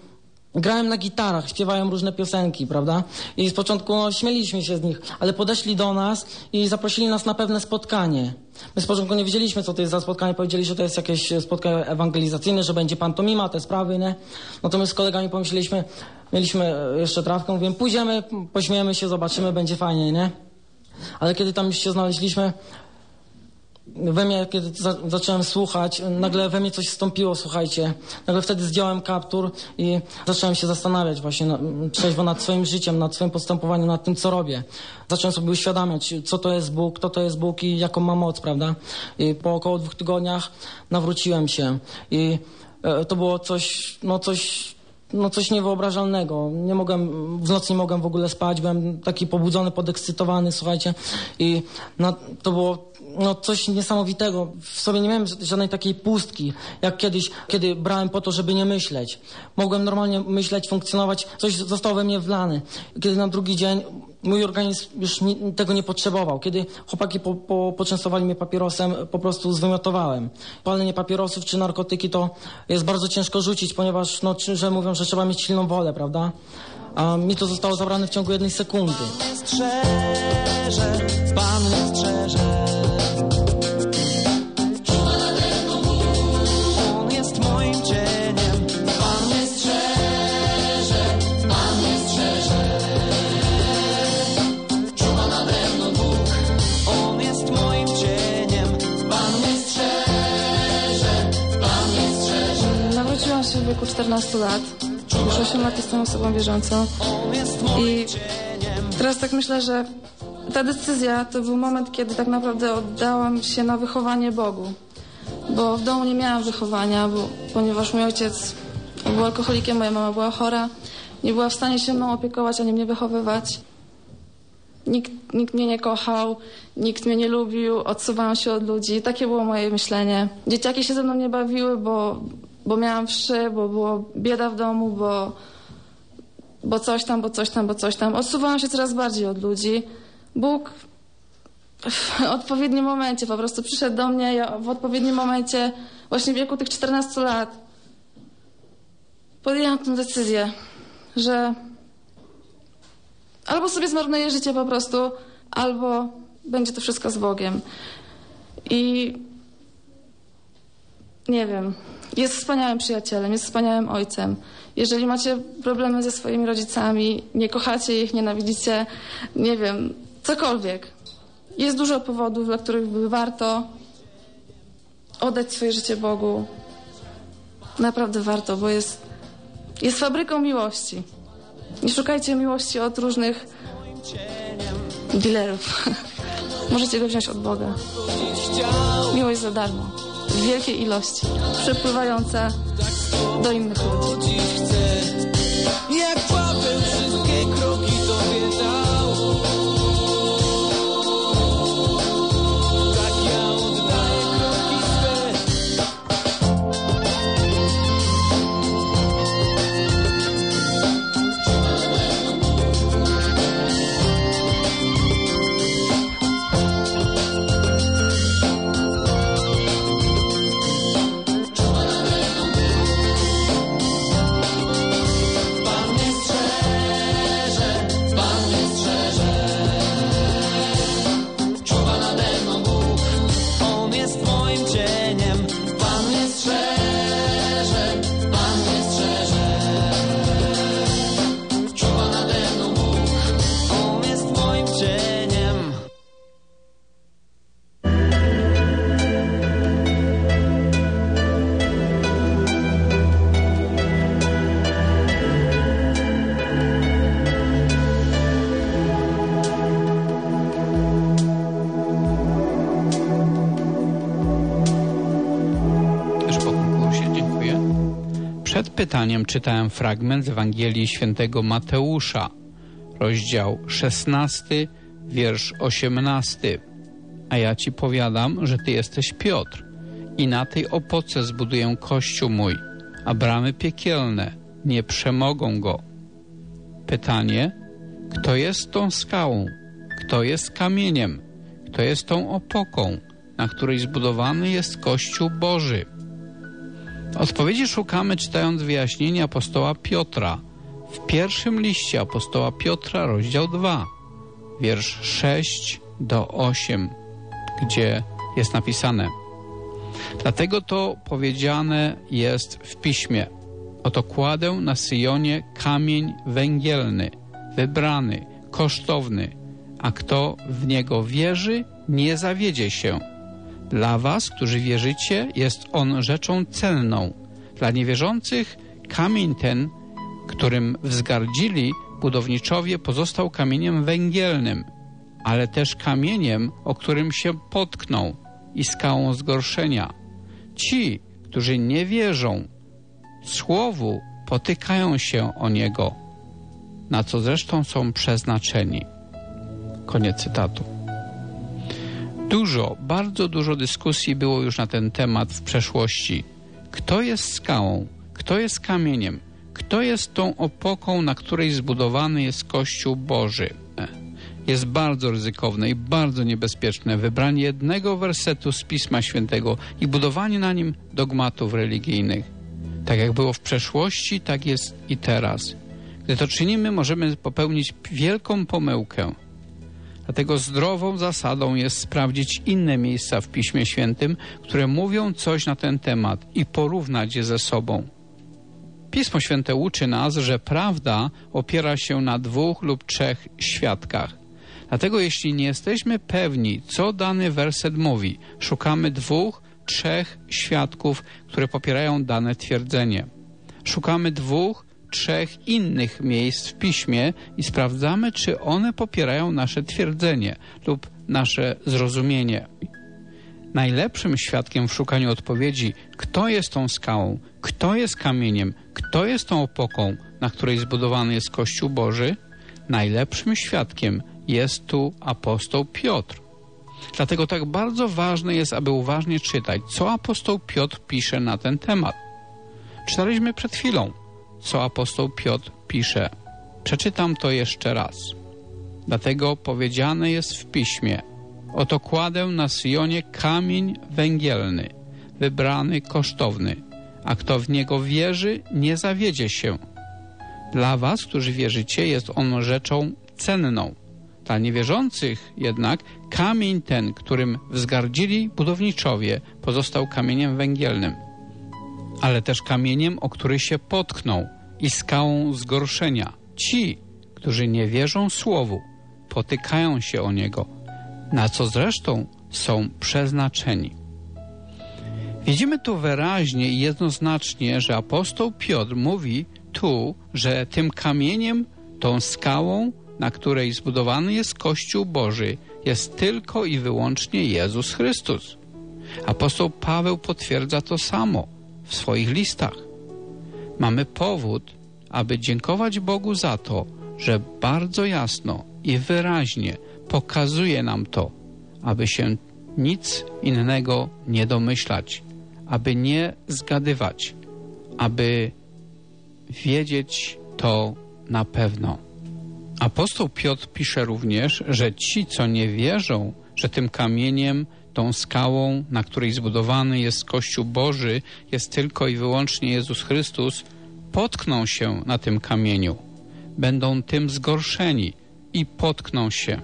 Grałem na gitarach, śpiewają różne piosenki, prawda? I z początku no, śmieliśmy się z nich, ale podeszli do nas i zaprosili nas na pewne spotkanie. My z początku nie wiedzieliśmy, co to jest za spotkanie. Powiedzieli, że to jest jakieś spotkanie ewangelizacyjne, że będzie pantomima, te sprawy, nie? No to my z kolegami pomyśleliśmy, mieliśmy e, jeszcze trawkę, mówiłem, pójdziemy, pośmiejemy się, zobaczymy, będzie fajnie, nie? Ale kiedy tam już się znaleźliśmy, we mnie, kiedy za, zacząłem słuchać, nagle we mnie coś wstąpiło, słuchajcie. Nagle wtedy zdjąłem kaptur i zacząłem się zastanawiać właśnie na, trzeźwo nad swoim życiem, nad swoim postępowaniem, nad tym, co robię. Zacząłem sobie uświadamiać, co to jest Bóg, kto to jest Bóg i jaką ma moc, prawda? I po około dwóch tygodniach nawróciłem się i e, to było coś, no coś no coś niewyobrażalnego. Nie mogłem, w nocy nie mogłem w ogóle spać, byłem taki pobudzony, podekscytowany, słuchajcie. I no, to było no, coś niesamowitego. W sobie nie miałem żadnej takiej pustki, jak kiedyś, kiedy brałem po to, żeby nie myśleć. Mogłem normalnie myśleć, funkcjonować, coś zostało we mnie wlane. Kiedy na drugi dzień mój organizm już nie, tego nie potrzebował. Kiedy chłopaki po, po, poczęstowali mnie papierosem, po prostu zwymiotowałem. Palenie papierosów czy narkotyki to jest bardzo ciężko rzucić, ponieważ, no, że mówią, że trzeba mieć silną wolę, prawda? A mi to zostało zabrane w ciągu jednej sekundy. strzeże, Pan strzeże. 14 lat. Już 8 lat jestem osobą wierzącą. I teraz tak myślę, że ta decyzja to był moment, kiedy tak naprawdę oddałam się na wychowanie Bogu. Bo w domu nie miałam wychowania, bo, ponieważ mój ojciec był alkoholikiem, moja mama była chora. Nie była w stanie się mną opiekować, ani mnie wychowywać. Nikt, nikt mnie nie kochał, nikt mnie nie lubił, odsuwałam się od ludzi. Takie było moje myślenie. Dzieciaki się ze mną nie bawiły, bo, bo miałam wszy, bo było bieda w domu, bo, bo coś tam, bo coś tam, bo coś tam. Odsuwałam się coraz bardziej od ludzi. Bóg w odpowiednim momencie po prostu przyszedł do mnie ja w odpowiednim momencie, właśnie w wieku tych 14 lat, podjęłam tę decyzję, że Albo sobie zmarnuje życie po prostu, albo będzie to wszystko z Bogiem. I nie wiem, jest wspaniałym przyjacielem, jest wspaniałym ojcem. Jeżeli macie problemy ze swoimi rodzicami, nie kochacie ich, nienawidzicie, nie wiem, cokolwiek. Jest dużo powodów, dla których by warto oddać swoje życie Bogu. Naprawdę warto, bo jest, jest fabryką miłości. Nie szukajcie miłości od różnych dealerów. Możecie go wziąć od Boga. Miłość za darmo. W wielkiej ilości. Przepływająca do innych ludzi. Jak Przed pytaniem czytałem fragment z Ewangelii Świętego Mateusza, rozdział 16, wiersz 18. A ja ci powiadam, że ty jesteś Piotr i na tej opoce zbuduję kościół mój, a bramy piekielne nie przemogą go. Pytanie, kto jest tą skałą? Kto jest kamieniem? Kto jest tą opoką, na której zbudowany jest Kościół Boży? Odpowiedzi szukamy czytając wyjaśnienie apostoła Piotra. W pierwszym liście apostoła Piotra, rozdział 2, wiersz 6 do 8, gdzie jest napisane Dlatego to powiedziane jest w piśmie. Oto kładę na Syjonie kamień węgielny, wybrany, kosztowny, a kto w niego wierzy, nie zawiedzie się. Dla was, którzy wierzycie, jest on rzeczą cenną. Dla niewierzących kamień ten, którym wzgardzili budowniczowie, pozostał kamieniem węgielnym, ale też kamieniem, o którym się potkną i skałą zgorszenia. Ci, którzy nie wierzą słowu, potykają się o niego, na co zresztą są przeznaczeni. Koniec cytatu. Dużo, bardzo dużo dyskusji było już na ten temat w przeszłości. Kto jest skałą? Kto jest kamieniem? Kto jest tą opoką, na której zbudowany jest Kościół Boży? E, Jest bardzo ryzykowne i bardzo niebezpieczne wybranie jednego wersetu z Pisma Świętego i budowanie na nim dogmatów religijnych. Tak jak było w przeszłości, tak jest i teraz. Gdy to czynimy, możemy popełnić wielką pomyłkę. Dlatego zdrową zasadą jest sprawdzić inne miejsca w Piśmie Świętym, które mówią coś na ten temat i porównać je ze sobą. Pismo Święte uczy nas, że prawda opiera się na dwóch lub trzech świadkach. Dlatego jeśli nie jesteśmy pewni, co dany werset mówi, szukamy dwóch, trzech świadków, które popierają dane twierdzenie. Szukamy dwóch, trzech innych miejsc w piśmie i sprawdzamy, czy one popierają nasze twierdzenie lub nasze zrozumienie. Najlepszym świadkiem w szukaniu odpowiedzi, kto jest tą skałą, kto jest kamieniem, kto jest tą opoką, na której zbudowany jest Kościół Boży, najlepszym świadkiem jest tu apostoł Piotr. Dlatego tak bardzo ważne jest, aby uważnie czytać, co apostoł Piotr pisze na ten temat. Czytaliśmy przed chwilą, co apostoł Piotr pisze. Przeczytam to jeszcze raz. Dlatego powiedziane jest w piśmie: Oto kładę na Syjonie kamień węgielny, wybrany, kosztowny, a kto w niego wierzy, nie zawiedzie się. Dla was, którzy wierzycie, jest on rzeczą bezcenną. Dla niewierzących jednak kamień ten, którym wzgardzili budowniczowie, pozostał kamieniem węgielnym, ale też kamieniem, o który się potknął i skałą zgorszenia. Ci, którzy nie wierzą słowu, potykają się o niego, na co zresztą są przeznaczeni. Widzimy tu wyraźnie i jednoznacznie, że apostoł Piotr mówi tu, że tym kamieniem, tą skałą, na której zbudowany jest Kościół Boży, jest tylko i wyłącznie Jezus Chrystus. Apostoł Paweł potwierdza to samo w swoich listach. Mamy powód, aby dziękować Bogu za to, że bardzo jasno i wyraźnie pokazuje nam to, aby się nic innego nie domyślać, aby nie zgadywać, aby wiedzieć to na pewno. Apostoł Piotr pisze również, że ci, co nie wierzą, że tym kamieniem, tą skałą, na której zbudowany jest Kościół Boży, jest tylko i wyłącznie Jezus Chrystus, potkną się na tym kamieniu, będą tym zgorszeni i potkną się.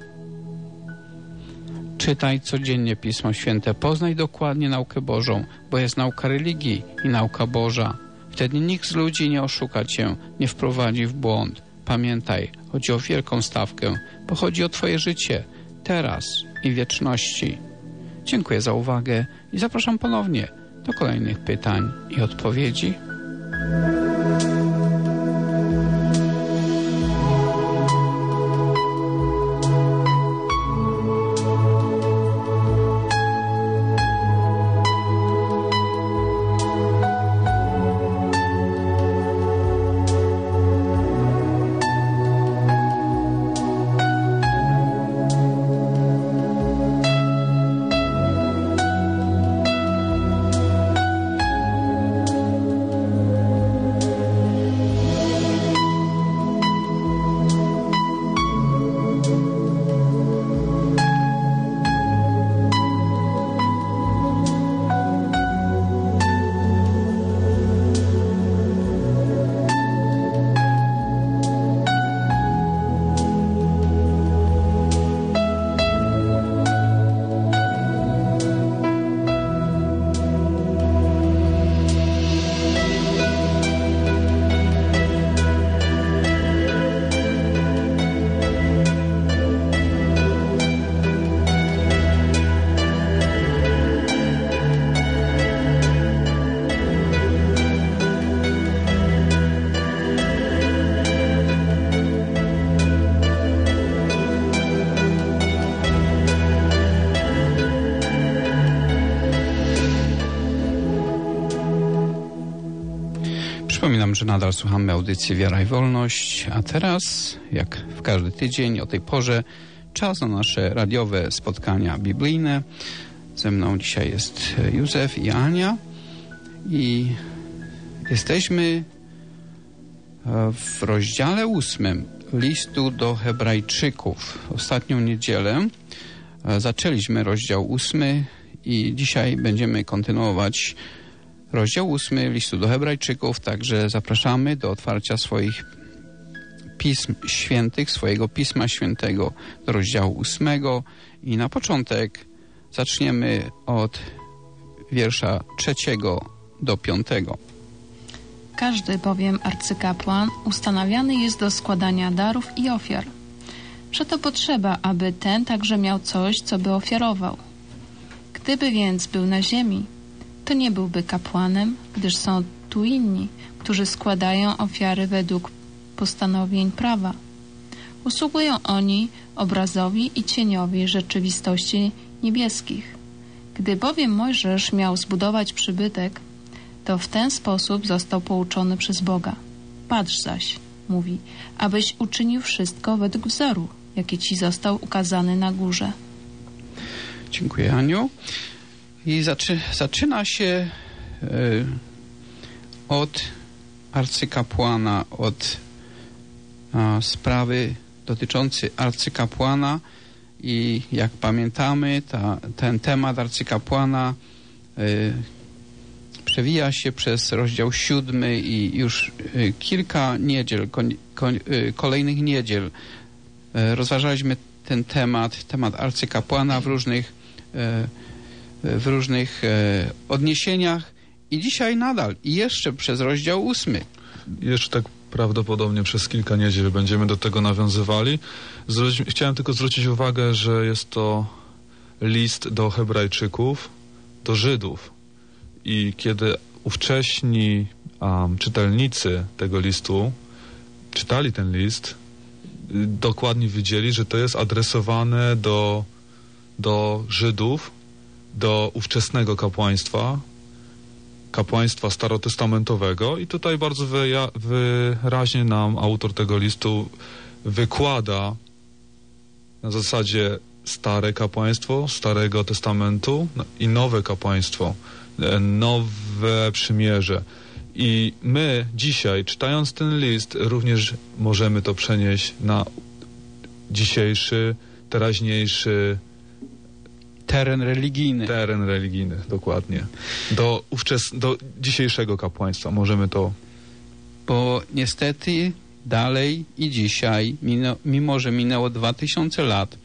Czytaj codziennie Pismo Święte, poznaj dokładnie naukę Bożą, bo jest nauka religii i nauka Boża. Wtedy nikt z ludzi nie oszuka cię, nie wprowadzi w błąd. Pamiętaj, chodzi o wielką stawkę, bo chodzi o Twoje życie, teraz i wieczności. Dziękuję za uwagę i zapraszam ponownie do kolejnych pytań i odpowiedzi. Nadal słuchamy audycji Wiara i Wolność, a teraz, jak w każdy tydzień o tej porze, czas na nasze radiowe spotkania biblijne. Ze mną dzisiaj jest Józef i Ania i jesteśmy w rozdziale ósmym listu do Hebrajczyków. Ostatnią niedzielę zaczęliśmy rozdział ósmy i dzisiaj będziemy kontynuować rozdział ósmy listu do Hebrajczyków, także zapraszamy do otwarcia swoich pism świętych, swojego Pisma Świętego do rozdziału ósmego i na początek zaczniemy od wiersza trzeciego do piątego. Każdy bowiem arcykapłan ustanawiany jest do składania darów i ofiar. Przeto potrzeba, aby ten także miał coś, co by ofiarował. Gdyby więc był na ziemi, to nie byłby kapłanem, gdyż są tu inni, którzy składają ofiary według postanowień prawa. Usługują oni obrazowi i cieniowi rzeczywistości niebieskich. Gdy bowiem Mojżesz miał zbudować przybytek, to w ten sposób został pouczony przez Boga. Patrz zaś, mówi, abyś uczynił wszystko według wzoru, jaki ci został ukazany na górze. Dziękuję, Aniu. I zaczy, zaczyna się y, od arcykapłana, od a, sprawy dotyczącej arcykapłana. I jak pamiętamy, ta, ten temat arcykapłana y, przewija się przez rozdział siódmy i już y, kilka niedziel, kon, kon, kolejnych niedziel Rozważaliśmy ten temat, temat arcykapłana w różnych, w różnych e, odniesieniach i dzisiaj nadal i jeszcze przez rozdział ósmy. Jeszcze tak prawdopodobnie przez kilka niedziel będziemy do tego nawiązywali. Zwróć, chciałem tylko zwrócić uwagę, że jest to list do Hebrajczyków, do Żydów. I kiedy ówcześni um, czytelnicy tego listu czytali ten list, dokładnie wiedzieli, że to jest adresowane do, do Żydów, do ówczesnego kapłaństwa, kapłaństwa starotestamentowego i tutaj bardzo wyraźnie nam autor tego listu wykłada na zasadzie stare kapłaństwo Starego Testamentu no i nowe kapłaństwo, e, nowe przymierze. I my dzisiaj, czytając ten list, również możemy to przenieść na dzisiejszy, teraźniejszy Teren religijny. Teren religijny, dokładnie. Do, ówczes, do dzisiejszego kapłaństwa możemy to Bo niestety dalej i dzisiaj, mino, mimo że minęło 2000 lat,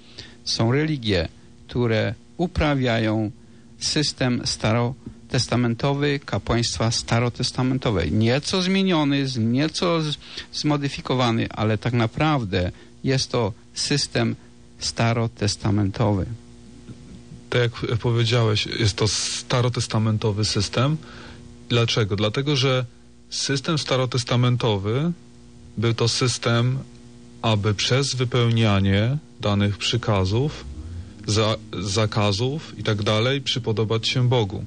są religie, które uprawiają system starotestamentowy, kapłaństwa starotestamentowe. Nieco zmieniony, nieco zmodyfikowany, ale tak naprawdę jest to system starotestamentowy. Tak jak powiedziałeś, jest to starotestamentowy system. Dlaczego? Dlatego, że system starotestamentowy był to system, aby przez wypełnianie danych przykazów, za, zakazów i tak dalej przypodobać się Bogu.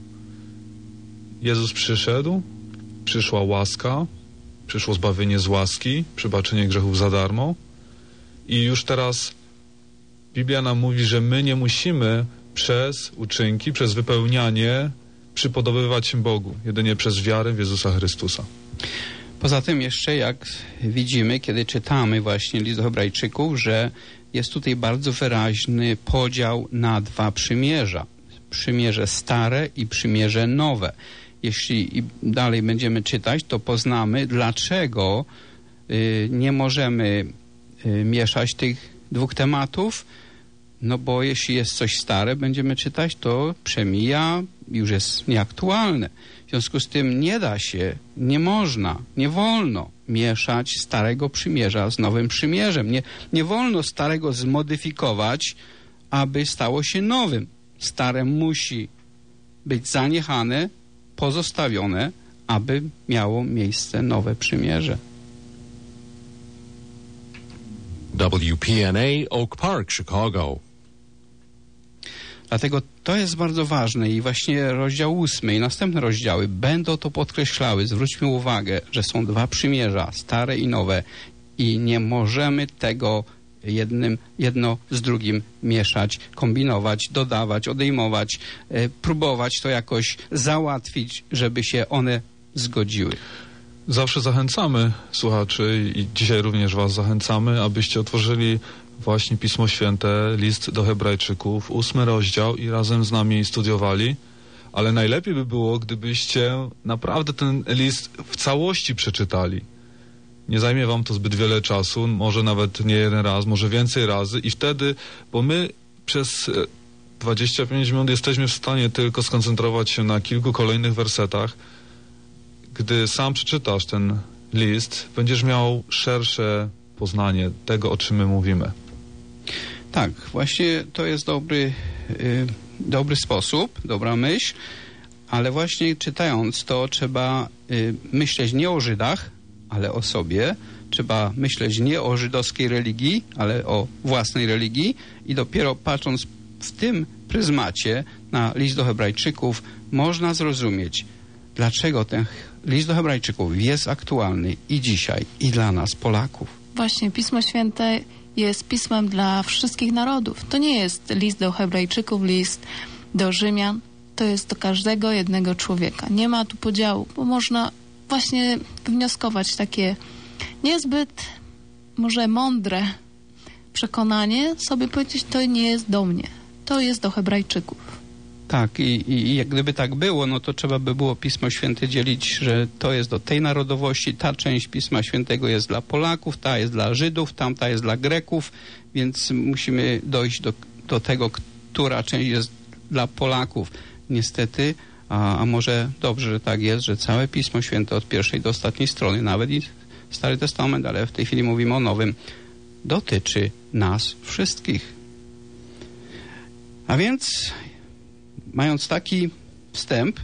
Jezus przyszedł, przyszła łaska, przyszło zbawienie z łaski, przebaczenie grzechów za darmo i już teraz Biblia nam mówi, że my nie musimy przez uczynki, przez wypełnianie przypodobywać się Bogu, jedynie przez wiarę w Jezusa Chrystusa. Poza tym jeszcze jak widzimy, kiedy czytamy właśnie list do Hebrajczyków, że jest tutaj bardzo wyraźny podział na dwa przymierza. Przymierze stare i przymierze nowe. Jeśli dalej będziemy czytać, to poznamy, dlaczego y, nie możemy y, mieszać tych dwóch tematów, no bo jeśli jest coś stare, będziemy czytać, to przemija, już jest nieaktualne. W związku z tym nie da się, nie można, nie wolno mieszać Starego Przymierza z Nowym Przymierzem. Nie, nie wolno Starego zmodyfikować, aby stało się nowym. Stare musi być zaniechane, pozostawione, aby miało miejsce nowe przymierze. WPNA Oak Park, Chicago. Dlatego to jest bardzo ważne i właśnie rozdział ósmy i następne rozdziały będą to podkreślały. Zwróćmy uwagę, że są dwa przymierza, stare i nowe i nie możemy tego jednym, jedno z drugim mieszać, kombinować, dodawać, odejmować, e, próbować to jakoś załatwić, żeby się one zgodziły. Zawsze zachęcamy słuchaczy i dzisiaj również Was zachęcamy, abyście otworzyli właśnie Pismo Święte, list do Hebrajczyków, ósmy rozdział i razem z nami studiowali. Ale najlepiej by było, gdybyście naprawdę ten list w całości przeczytali. Nie zajmie Wam to zbyt wiele czasu, może nawet nie jeden raz, może więcej razy i wtedy, bo my przez e, 25 minut jesteśmy w stanie tylko skoncentrować się na kilku kolejnych wersetach. Gdy sam przeczytasz ten list, będziesz miał szersze poznanie tego, o czym my mówimy. Tak, właśnie to jest dobry, y, dobry sposób, dobra myśl, ale właśnie czytając to trzeba y, myśleć nie o Żydach, ale o sobie. Trzeba myśleć nie o żydowskiej religii, ale o własnej religii i dopiero patrząc w tym pryzmacie na list do Hebrajczyków można zrozumieć, dlaczego ten list do Hebrajczyków jest aktualny i dzisiaj, i dla nas, Polaków. Właśnie Pismo Święte jest pismem dla wszystkich narodów. To nie jest list do Hebrajczyków, list do Rzymian. To jest do każdego jednego człowieka. Nie ma tu podziału, bo można właśnie wnioskować takie niezbyt może mądre przekonanie, sobie powiedzieć, to nie jest do mnie. To jest do Hebrajczyków. Tak, i, i jak gdyby tak było, no to trzeba by było Pismo Święte dzielić, że to jest do tej narodowości, ta część Pisma Świętego jest dla Polaków, ta jest dla Żydów, tamta jest dla Greków, więc musimy dojść do, do tego, która część jest dla Polaków. Niestety, a, a może dobrze, że tak jest, że całe Pismo Święte od pierwszej do ostatniej strony, nawet i Stary Testament, ale w tej chwili mówimy o Nowym, dotyczy nas wszystkich. A więc, mając taki wstęp,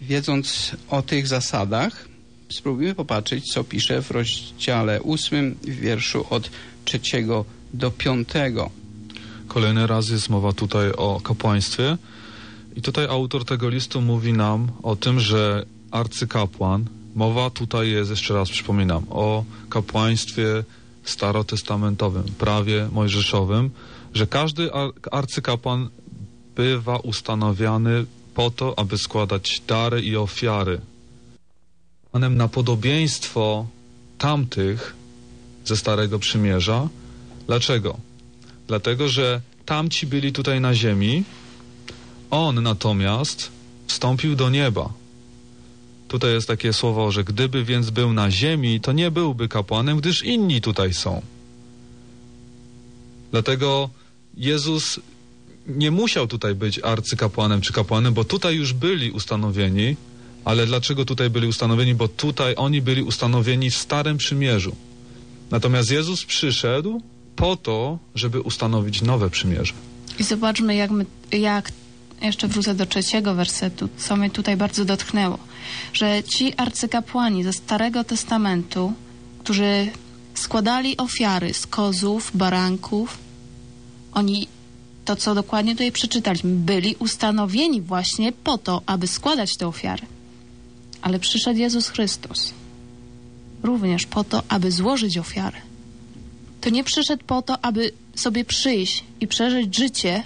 wiedząc o tych zasadach, spróbujmy popatrzeć, co pisze w rozdziale ósmym, w wierszu od trzeciego do piątego. Kolejny raz jest mowa tutaj o kapłaństwie. I tutaj autor tego listu mówi nam o tym, że arcykapłan, mowa tutaj jest, jeszcze raz przypominam, o kapłaństwie starotestamentowym, prawie mojżeszowym, że każdy ar arcykapłan bywa ustanowiony po to, aby składać dary i ofiary. Panem na podobieństwo tamtych ze Starego Przymierza. Dlaczego? Dlatego, że tamci byli tutaj na ziemi, on natomiast wstąpił do nieba. Tutaj jest takie słowo, że gdyby więc był na ziemi, to nie byłby kapłanem, gdyż inni tutaj są. Dlatego Jezus nie musiał tutaj być arcykapłanem czy kapłanem, bo tutaj już byli ustanowieni, ale dlaczego tutaj byli ustanowieni? Bo tutaj oni byli ustanowieni w Starym Przymierzu. Natomiast Jezus przyszedł po to, żeby ustanowić nowe przymierze. I zobaczmy, jak, my, jak jeszcze wrócę do trzeciego wersetu, co mnie tutaj bardzo dotknęło, że ci arcykapłani ze Starego Testamentu, którzy składali ofiary z kozów, baranków, oni, to co dokładnie tutaj przeczytaliśmy, byli ustanowieni właśnie po to, aby składać te ofiary. Ale przyszedł Jezus Chrystus również po to, aby złożyć ofiarę. To nie przyszedł po to, aby sobie przyjść i przeżyć życie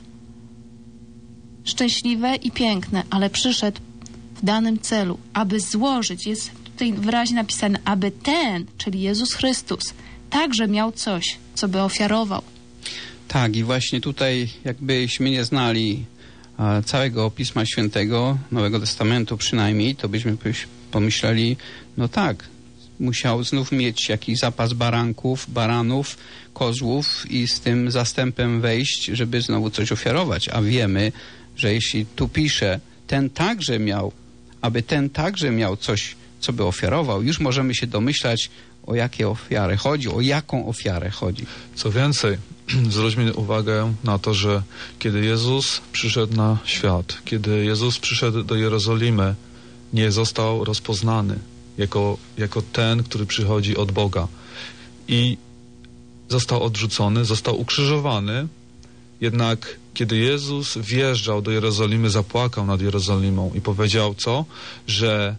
szczęśliwe i piękne, ale przyszedł w danym celu, aby złożyć, jest tutaj wyraźnie napisane, aby ten, czyli Jezus Chrystus, także miał coś, co by ofiarował. Tak, i właśnie tutaj, jakbyśmy nie znali całego Pisma Świętego, Nowego Testamentu przynajmniej, to byśmy pomyśleli, no tak, musiał znów mieć jakiś zapas baranków, baranów, kozłów i z tym zastępem wejść, żeby znowu coś ofiarować. A wiemy, że jeśli tu pisze, ten także miał, aby ten także miał coś, co by ofiarował, już możemy się domyślać, o jakie ofiary chodzi, o jaką ofiarę chodzi. Co więcej, zwróćmy uwagę na to, że kiedy Jezus przyszedł na świat, kiedy Jezus przyszedł do Jerozolimy, nie został rozpoznany jako, jako ten, który przychodzi od Boga. I został odrzucony, został ukrzyżowany, jednak kiedy Jezus wjeżdżał do Jerozolimy, zapłakał nad Jerozolimą i powiedział co? Że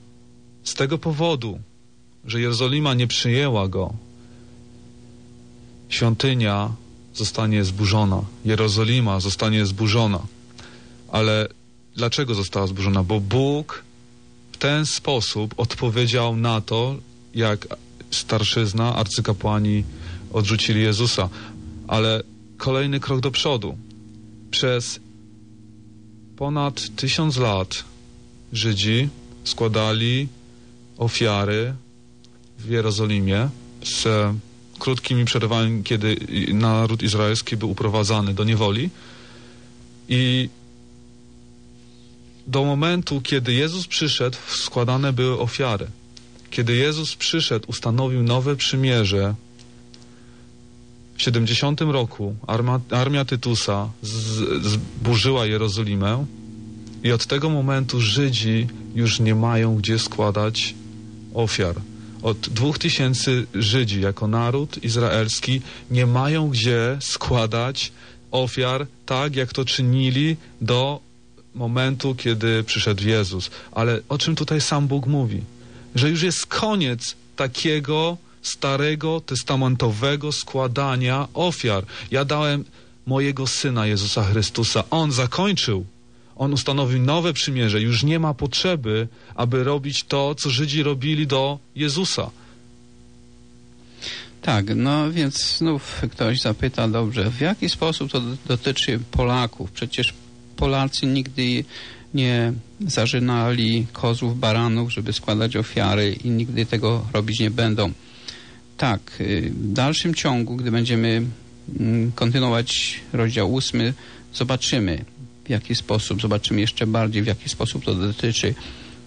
z tego powodu, że Jerozolima nie przyjęła go, świątynia zostanie zburzona, Jerozolima zostanie zburzona. Ale dlaczego została zburzona? Bo Bóg w ten sposób odpowiedział na to, jak starszyzna, arcykapłani odrzucili Jezusa. Ale kolejny krok do przodu. Przez ponad tysiąc lat Żydzi składali ofiary w Jerozolimie z krótkimi przerwami, kiedy naród izraelski był uprowadzany do niewoli. I do momentu, kiedy Jezus przyszedł, składane były ofiary. Kiedy Jezus przyszedł, ustanowił nowe przymierze. W 70 roku arma, armia Tytusa zburzyła Jerozolimę i od tego momentu Żydzi już nie mają gdzie składać ofiar. Od dwóch tysięcy Żydzi jako naród izraelski nie mają gdzie składać ofiar tak, jak to czynili do momentu, kiedy przyszedł Jezus. Ale o czym tutaj sam Bóg mówi? Że już jest koniec takiego starego, testamentowego składania ofiar. Ja dałem mojego Syna Jezusa Chrystusa. On zakończył. On ustanowił nowe przymierze. Już nie ma potrzeby, aby robić to, co Żydzi robili do Jezusa. Tak, no więc znów ktoś zapyta, dobrze, w jaki sposób to dotyczy Polaków? Przecież Polacy nigdy nie zażynali kozłów, baranów, żeby składać ofiary i nigdy tego robić nie będą. Tak, y, w dalszym ciągu, gdy będziemy mm, kontynuować rozdział ósmy, zobaczymy w jaki sposób, zobaczymy jeszcze bardziej w jaki sposób to dotyczy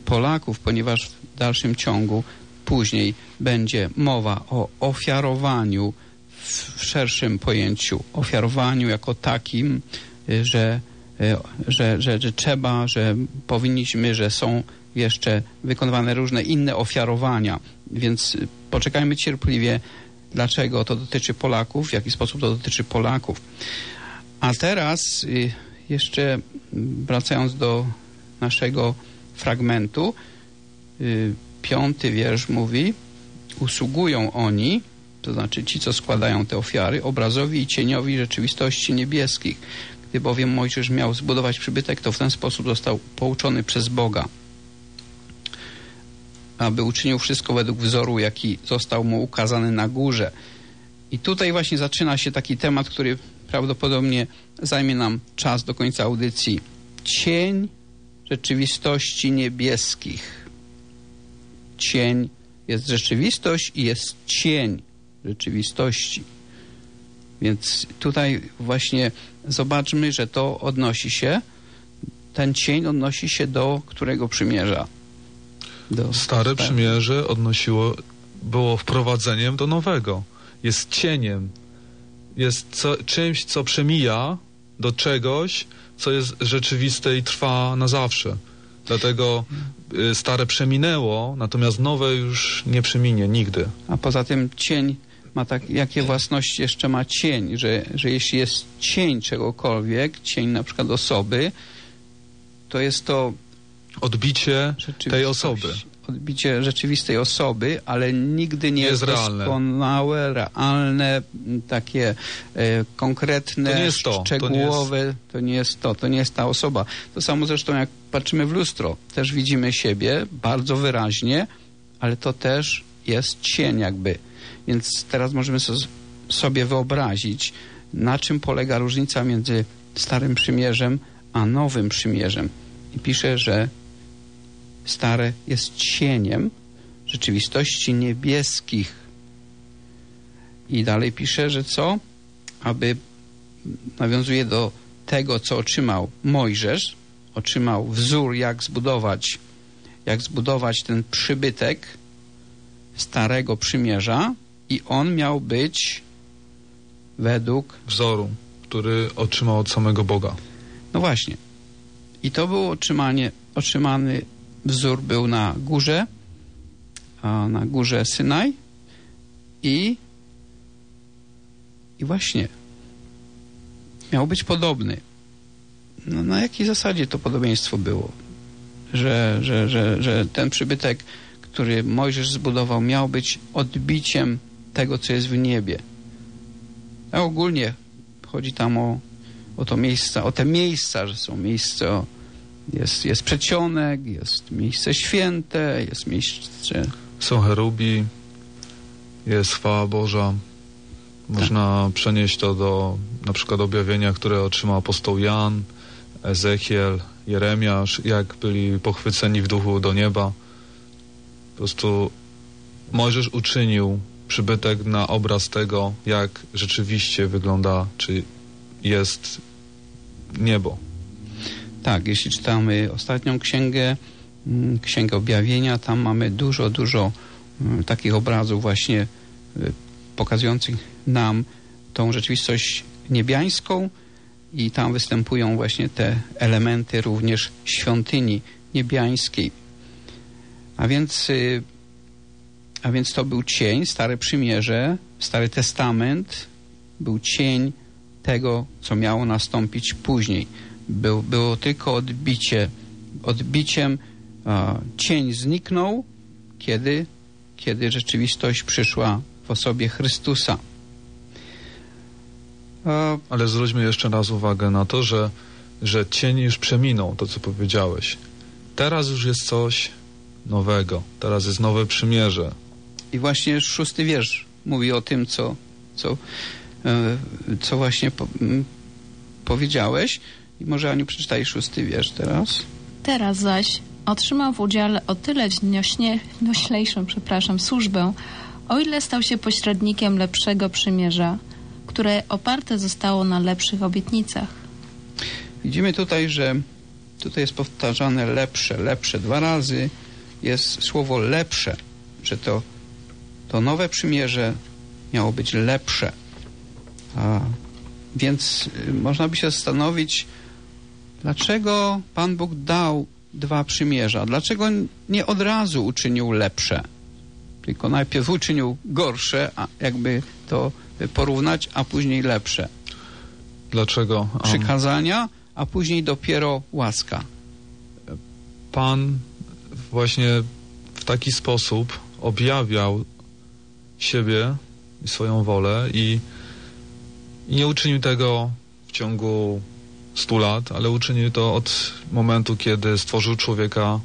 Polaków, ponieważ w dalszym ciągu później będzie mowa o ofiarowaniu w, szerszym pojęciu, ofiarowaniu jako takim, y, że, y, że, że, że trzeba, że powinniśmy, że są jeszcze wykonywane różne inne ofiarowania, więc y, poczekajmy cierpliwie, dlaczego to dotyczy Polaków, w jaki sposób to dotyczy Polaków. A teraz jeszcze wracając do naszego fragmentu, y, piąty wiersz mówi, usługują oni, to znaczy ci, co składają te ofiary, obrazowi i cieniowi rzeczywistości niebieskich. Gdy bowiem Mojżesz miał zbudować przybytek, to w ten sposób został pouczony przez Boga, aby uczynił wszystko według wzoru, jaki został mu ukazany na górze. I tutaj właśnie zaczyna się taki temat, który prawdopodobnie zajmie nam czas do końca audycji. Cień rzeczywistości niebieskich. Cień jest rzeczywistość i jest cień rzeczywistości. Więc tutaj właśnie zobaczmy, że to odnosi się, ten cień odnosi się do którego przymierza? Do Stare przymierze odnosiło, było wprowadzeniem do nowego. Jest cieniem. Jest co, czymś, co przemija do czegoś, co jest rzeczywiste i trwa na zawsze. Dlatego y, stare przeminęło, natomiast nowe już nie przeminie nigdy. A poza tym cień ma tak, jakie własności jeszcze ma cień, że, że jeśli jest cień czegokolwiek, cień na przykład osoby, to jest to Odbicie tej osoby. Odbicie rzeczywistej osoby, ale nigdy nie Jest jest, realne. doskonałe, realne, m, takie e, konkretne, To jest to, to nie szczegółowe. To nie jest to, to nie jest ta osoba. To samo zresztą jak patrzymy w lustro, też widzimy siebie bardzo wyraźnie, ale to też jest cień jakby. Więc teraz możemy so, sobie wyobrazić, na czym polega różnica między Starym Przymierzem a Nowym Przymierzem. I pisze, że stare jest cieniem rzeczywistości niebieskich. I dalej pisze, że co? Aby nawiązuje do tego, co otrzymał Mojżesz, otrzymał wzór, jak zbudować, jak zbudować ten przybytek Starego Przymierza i on miał być według Wzoru, który otrzymał od samego Boga. No właśnie. I to było otrzymanie, otrzymany wzór był na górze, na górze Synaj i i właśnie miał być podobny. No, na jakiej zasadzie to podobieństwo było? Że, że, że, że ten przybytek, który Mojżesz zbudował, miał być odbiciem tego, co jest w niebie. A ogólnie chodzi tam o, o to miejsca, o te miejsca, że są miejsca, o, jest, jest przedsionek, jest miejsce święte, jest miejsce... Są cherubi, jest chwała Boża. Można przenieść to do na przykład objawienia, które otrzymał apostoł Jan, Ezechiel, Jeremiasz, jak byli pochwyceni w duchu do nieba. Po prostu Mojżesz uczynił przybytek na obraz tego, jak rzeczywiście wygląda, czy jest niebo. Tak, jeśli czytamy ostatnią księgę, mm, księgę objawienia, tam mamy dużo, dużo mm, takich obrazów właśnie y, pokazujących nam tą rzeczywistość niebiańską i tam występują właśnie te elementy również świątyni niebiańskiej. A więc, y, a więc to był cień, Stare Przymierze, Stary Testament był cień tego, co miało nastąpić później. Był, było tylko odbicie, odbiciem a, cień zniknął, kiedy, kiedy rzeczywistość przyszła w osobie Chrystusa. A, Ale zwróćmy jeszcze raz uwagę na to, że, że cień już przeminął, to co powiedziałeś. Teraz już jest coś nowego. Teraz jest nowe przymierze. I właśnie szósty wiersz mówi o tym, co, co, e, co właśnie po, powiedziałeś. I może Aniu przeczytaj szósty wiersz teraz. Teraz zaś otrzymał w udziale o tyle nośnie, noślejszą przepraszam, służbę, o ile stał się pośrednikiem lepszego przymierza, które oparte zostało na lepszych obietnicach. Widzimy tutaj, że tutaj jest powtarzane lepsze, lepsze dwa razy. Jest słowo lepsze, że to, to nowe przymierze miało być lepsze. A, więc y, można by się zastanowić, dlaczego Pan Bóg dał dwa przymierza? Dlaczego nie od razu uczynił lepsze? Tylko najpierw uczynił gorsze, a jakby to porównać, a później lepsze. Dlaczego? Um, Przykazania, a później dopiero łaska. Pan właśnie w taki sposób objawiał siebie i swoją wolę i, i nie uczynił tego w ciągu stu lat, ale uczynił to od momentu, kiedy stworzył człowieka,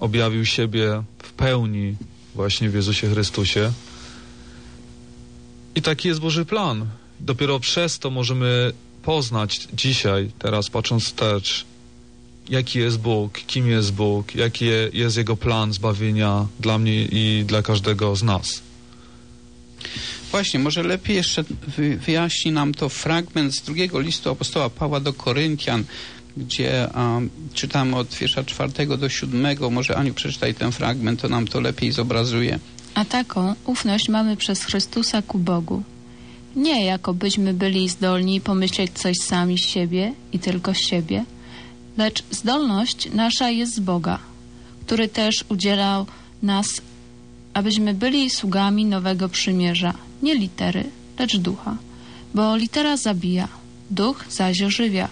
objawił siebie w pełni właśnie w Jezusie Chrystusie. I taki jest Boży plan. Dopiero przez to możemy poznać dzisiaj, teraz patrząc wstecz, jaki jest Bóg, kim jest Bóg, jaki jest Jego plan zbawienia dla mnie i dla każdego z nas. Właśnie, może lepiej jeszcze wy, wyjaśni nam to fragment z drugiego listu apostoła Pawła do Koryntian, gdzie um, czytamy od wiersza czwartego do siódmego. Może Aniu przeczytaj ten fragment, to nam to lepiej zobrazuje. A taką ufność mamy przez Chrystusa ku Bogu. Nie jako byśmy byli zdolni pomyśleć coś sami z siebie i tylko z siebie, lecz zdolność nasza jest z Boga, który też udzielał nas, abyśmy byli sługami nowego przymierza, nie litery, lecz ducha. Bo litera zabija, duch zaś ożywia.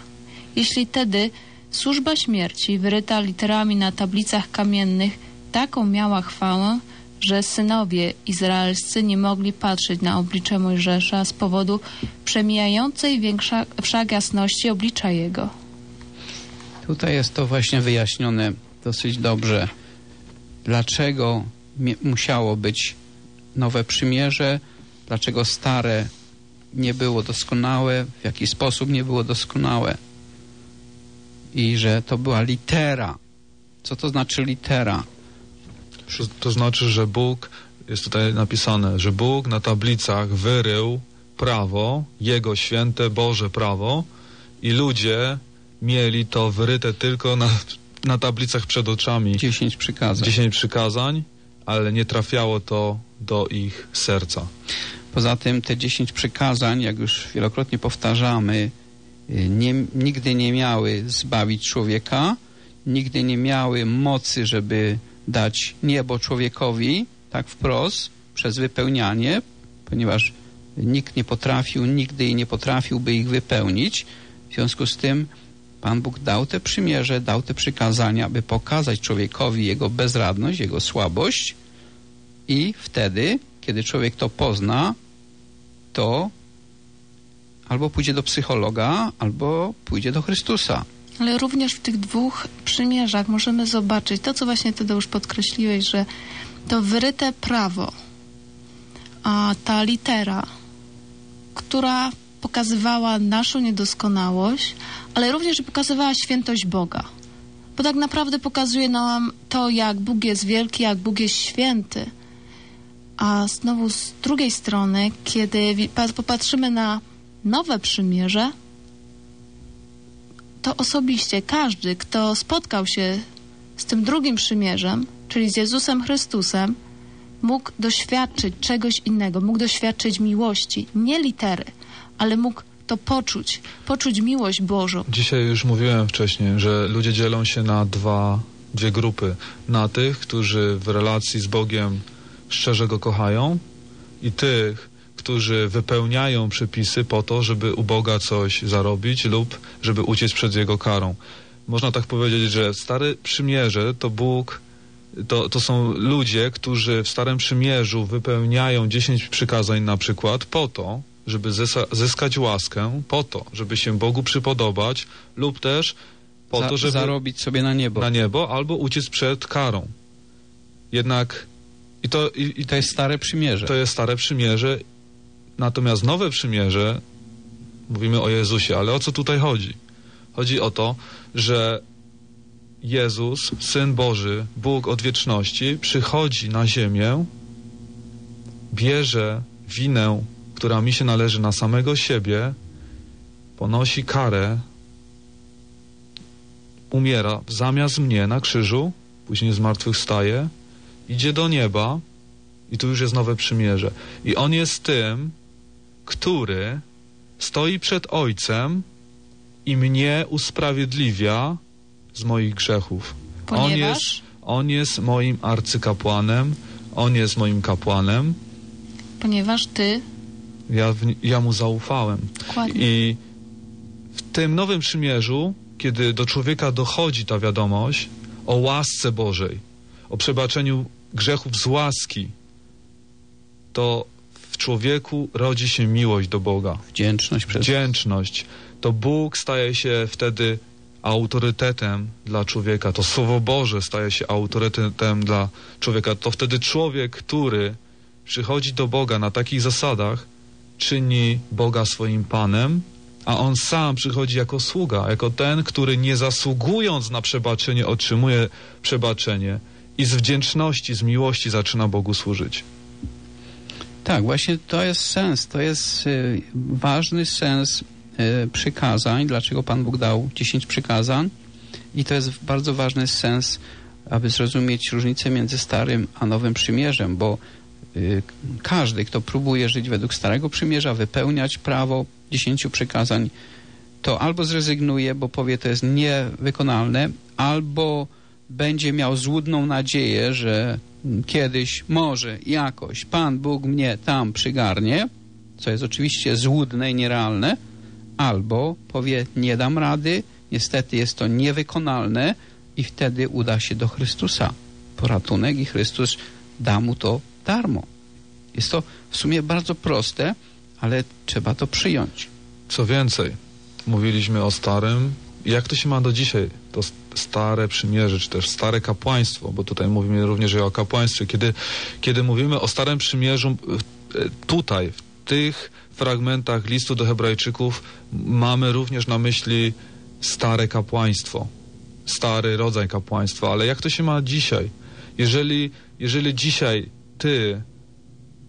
Jeśli tedy służba śmierci, wyryta literami na tablicach kamiennych, taką miała chwałę, że synowie izraelscy nie mogli patrzeć na oblicze Mojżesza z powodu przemijającej większa, wszak jasności oblicza jego. Tutaj jest to właśnie wyjaśnione dosyć dobrze. Dlaczego musiało być nowe przymierze, dlaczego stare nie było doskonałe, w jaki sposób nie było doskonałe. I że to była litera. Co to znaczy litera? To znaczy, że Bóg, jest tutaj napisane, że Bóg na tablicach wyrył prawo, Jego święte Boże prawo i ludzie mieli to wyryte tylko na, na tablicach przed oczami. Dziesięć przykazań. Dziesięć przykazań, ale nie trafiało to do ich serca. Poza tym te dziesięć przykazań, jak już wielokrotnie powtarzamy, nie, nigdy nie miały zbawić człowieka, nigdy nie miały mocy, żeby dać niebo człowiekowi, tak wprost, przez wypełnianie, ponieważ nikt nie potrafił, nigdy i nie potrafiłby ich wypełnić. W związku z tym Pan Bóg dał te przymierze, dał te przykazania, by pokazać człowiekowi jego bezradność, jego słabość i wtedy, kiedy człowiek to pozna, to albo pójdzie do psychologa, albo pójdzie do Chrystusa. Ale również w tych dwóch przymierzach możemy zobaczyć to, co właśnie Tadeusz podkreśliłeś, że to wyryte prawo, a ta litera, która pokazywała naszą niedoskonałość, ale również pokazywała świętość Boga. Bo tak naprawdę pokazuje nam to, jak Bóg jest wielki, jak Bóg jest święty. A znowu z drugiej strony, kiedy popatrzymy na nowe przymierze, to osobiście każdy, kto spotkał się z tym drugim przymierzem, czyli z Jezusem Chrystusem, mógł doświadczyć czegoś innego, mógł doświadczyć miłości, nie litery, ale mógł to poczuć, poczuć miłość Bożą. Dzisiaj już mówiłem wcześniej, że ludzie dzielą się na dwa, dwie grupy. Na tych, którzy w relacji z Bogiem szczerze Go kochają i tych, którzy wypełniają przepisy po to, żeby u Boga coś zarobić lub żeby uciec przed Jego karą. Można tak powiedzieć, że Stare Przymierze to Bóg, to, to są ludzie, którzy w Starym Przymierzu wypełniają dziesięć przykazań na przykład po to, żeby zyskać łaskę, po to, żeby się Bogu przypodobać lub też po Za, to, żeby zarobić sobie na niebo. Na niebo albo uciec przed karą. Jednak i to, i, i to jest Stare Przymierze. To jest Stare Przymierze Natomiast nowe przymierze, mówimy o Jezusie, ale o co tutaj chodzi? Chodzi o to, że Jezus, Syn Boży, Bóg od wieczności, przychodzi na ziemię, bierze winę, która mi się należy na samego siebie, ponosi karę, umiera zamiast mnie na krzyżu, później zmartwychwstaje, idzie do nieba i tu już jest nowe przymierze. I On jest tym, który stoi przed Ojcem i mnie usprawiedliwia z moich grzechów. On Ponieważ? jest, on jest moim arcykapłanem, on jest moim kapłanem. Ponieważ ty, Ja, ja mu zaufałem. Dokładnie. I w tym nowym przymierzu, kiedy do człowieka dochodzi ta wiadomość o łasce Bożej, o przebaczeniu grzechów z łaski, to w człowieku rodzi się miłość do Boga. Wdzięczność przez Wdzięczność. To Bóg staje się wtedy autorytetem dla człowieka. To Słowo Boże staje się autorytetem dla człowieka. To wtedy człowiek, który przychodzi do Boga na takich zasadach, czyni Boga swoim Panem, a on sam przychodzi jako sługa, jako ten, który nie zasługując na przebaczenie, otrzymuje przebaczenie i z wdzięczności, z miłości zaczyna Bogu służyć. Tak, właśnie to jest sens, to jest y, ważny sens y, przykazań, dlaczego Pan Bóg dał 10 przykazań i to jest bardzo ważny sens, aby zrozumieć różnicę między Starym a Nowym Przymierzem, bo y, każdy, kto próbuje żyć według Starego Przymierza, wypełniać prawo 10 przykazań, to albo zrezygnuje, bo powie, to jest niewykonalne, albo będzie miał złudną nadzieję, że kiedyś, może, jakoś Pan Bóg mnie tam przygarnie, co jest oczywiście złudne i nierealne, albo powie, nie dam rady, niestety jest to niewykonalne i wtedy uda się do Chrystusa po ratunek i Chrystus da mu to darmo. Jest to w sumie bardzo proste, ale trzeba to przyjąć. Co więcej, mówiliśmy o starym. Jak to się ma do dzisiaj? To stare przymierze, czy też stare kapłaństwo, bo tutaj mówimy również o kapłaństwie. Kiedy, kiedy mówimy o starym przymierzu, e, tutaj, w tych fragmentach listu do Hebrajczyków, mamy również na myśli stare kapłaństwo, stary rodzaj kapłaństwa. Ale jak to się ma dzisiaj? Jeżeli, jeżeli dzisiaj ty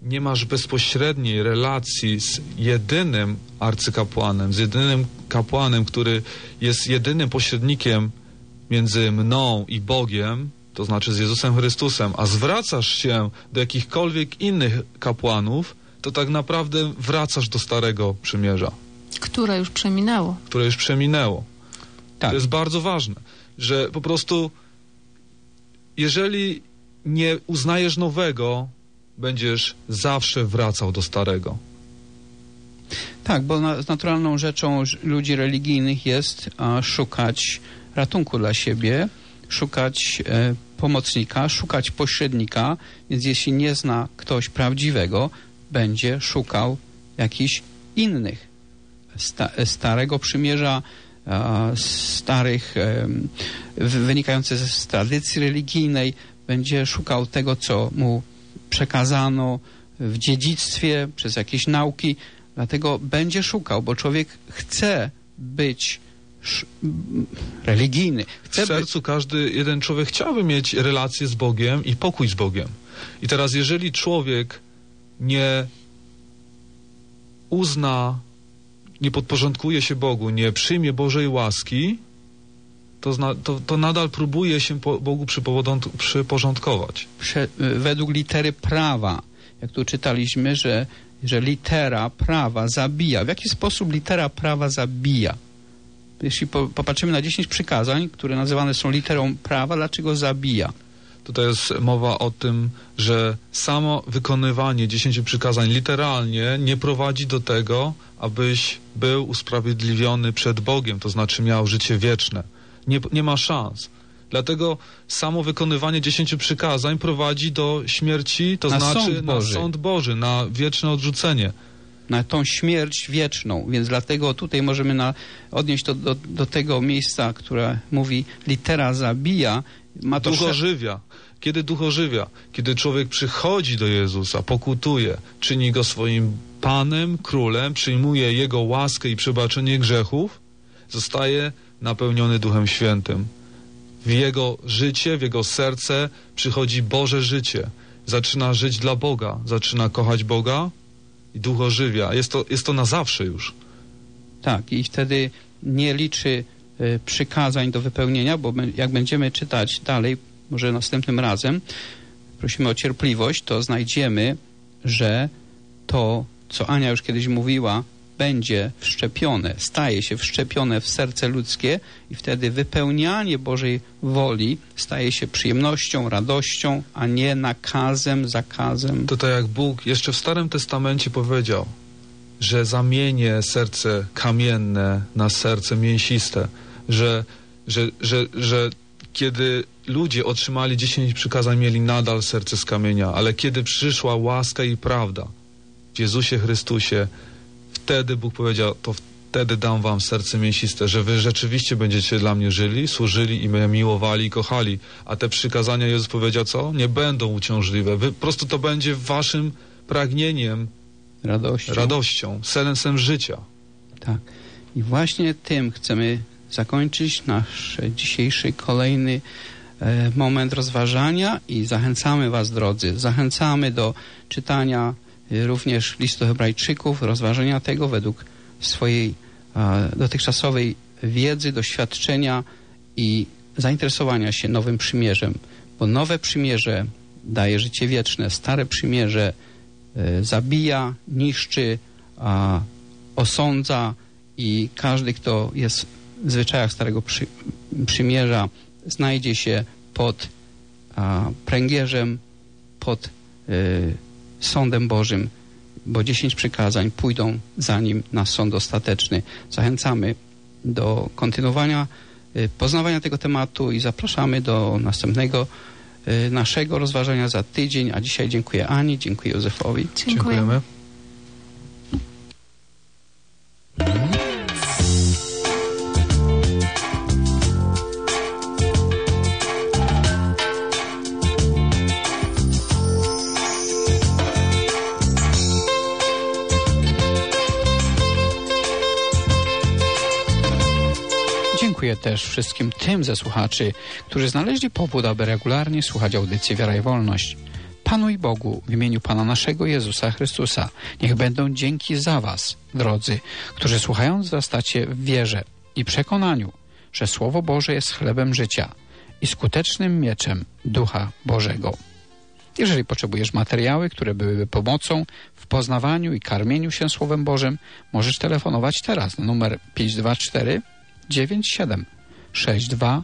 nie masz bezpośredniej relacji z jedynym arcykapłanem, z jedynym kapłanem, który jest jedynym pośrednikiem między mną i Bogiem, to znaczy z Jezusem Chrystusem, a zwracasz się do jakichkolwiek innych kapłanów, to tak naprawdę wracasz do Starego Przymierza, które już przeminęło. które już przeminęło. Tak. To jest bardzo ważne, że po prostu jeżeli nie uznajesz nowego, będziesz zawsze wracał do starego. Tak, bo na, naturalną rzeczą ludzi religijnych jest a, szukać ratunku dla siebie, szukać e, pomocnika, szukać pośrednika, więc jeśli nie zna ktoś prawdziwego, będzie szukał jakichś innych. Sta, e, starego przymierza, a, starych, em, w- wynikające z z tradycji religijnej, będzie szukał tego, co mu przekazano w dziedzictwie, przez jakieś nauki. Dlatego będzie szukał, bo człowiek chce być religijny. Chce w sercu każdy jeden człowiek chciałby mieć relację z Bogiem i pokój z Bogiem. I teraz, jeżeli człowiek nie uzna, nie podporządkuje się Bogu, nie przyjmie Bożej łaski, to, zna, to, to nadal próbuje się po, Bogu przyporządkować. prze, według litery prawa, jak tu czytaliśmy, że, że litera prawa zabija. W jaki sposób litera prawa zabija? Jeśli po, popatrzymy na 10 przykazań, które nazywane są literą prawa, dlaczego zabija? Tutaj jest mowa o tym, że samo wykonywanie dziesięciu przykazań literalnie nie prowadzi do tego, abyś był usprawiedliwiony przed Bogiem, to znaczy miał życie wieczne. Nie, nie ma szans. Dlatego samo wykonywanie dziesięciu przykazań prowadzi do śmierci, to Na znaczy sąd na sąd Boży, na wieczne odrzucenie. na tą śmierć wieczną. Więc dlatego tutaj możemy na, odnieść to do, do tego miejsca, które mówi litera zabija. Ma to Duch sze- ożywia. Kiedy duch ożywia? Kiedy człowiek przychodzi do Jezusa, pokutuje, czyni go swoim Panem, Królem, przyjmuje Jego łaskę i przebaczenie grzechów, zostaje napełniony Duchem Świętym. W jego życie, w jego serce przychodzi Boże życie. Zaczyna żyć dla Boga, zaczyna kochać Boga i Duch ożywia. Jest to, jest to na zawsze już. Tak, i wtedy nie liczy y, przykazań do wypełnienia, bo jak będziemy czytać dalej, może następnym razem, prosimy o cierpliwość, to znajdziemy, że to, co Ania już kiedyś mówiła, będzie wszczepione, staje się wszczepione w serce ludzkie i wtedy wypełnianie Bożej woli staje się przyjemnością, radością, a nie nakazem, zakazem. To tak jak Bóg jeszcze w Starym Testamencie powiedział, że zamienię serce kamienne na serce mięsiste, że, że, że, że kiedy ludzie otrzymali dziesięć przykazań, mieli nadal serce z kamienia, ale kiedy przyszła łaska i prawda w Jezusie Chrystusie, wtedy Bóg powiedział, to wtedy dam wam serce mięsiste, że wy rzeczywiście będziecie dla mnie żyli, służyli i mnie miłowali i kochali. A te przykazania Jezus powiedział co? Nie będą uciążliwe. Wy, po prostu to będzie waszym pragnieniem, radością, radością sensem życia. Tak. I właśnie tym chcemy zakończyć nasz dzisiejszy kolejny e, moment rozważania i zachęcamy Was, drodzy, zachęcamy do czytania również listu Hebrajczyków, rozważenia tego według swojej dotychczasowej wiedzy, doświadczenia i zainteresowania się nowym przymierzem, bo nowe przymierze daje życie wieczne, stare przymierze e, zabija, niszczy, osądza i każdy, kto jest w zwyczajach Starego przy, Przymierza, znajdzie się pod pręgierzem, pod y, sądem Bożym, bo dziesięć przykazań pójdą za nim na sąd ostateczny. Zachęcamy do kontynuowania y, poznawania tego tematu i zapraszamy do następnego y, naszego rozważania za tydzień, a dzisiaj dziękuję Ani, dziękuję Józefowi. Dziękujemy. Dziękuję też wszystkim tym ze słuchaczy, którzy znaleźli powód, aby regularnie słuchać audycji Wiara i Wolność. Panu i Bogu w imieniu Pana naszego Jezusa Chrystusa niech będą dzięki za Was, drodzy, którzy słuchając wzrastacie w wierze i przekonaniu, że Słowo Boże jest chlebem życia i skutecznym mieczem Ducha Bożego. Jeżeli potrzebujesz materiały, które byłyby pomocą w poznawaniu i karmieniu się Słowem Bożym, możesz telefonować teraz na numer 524 97 62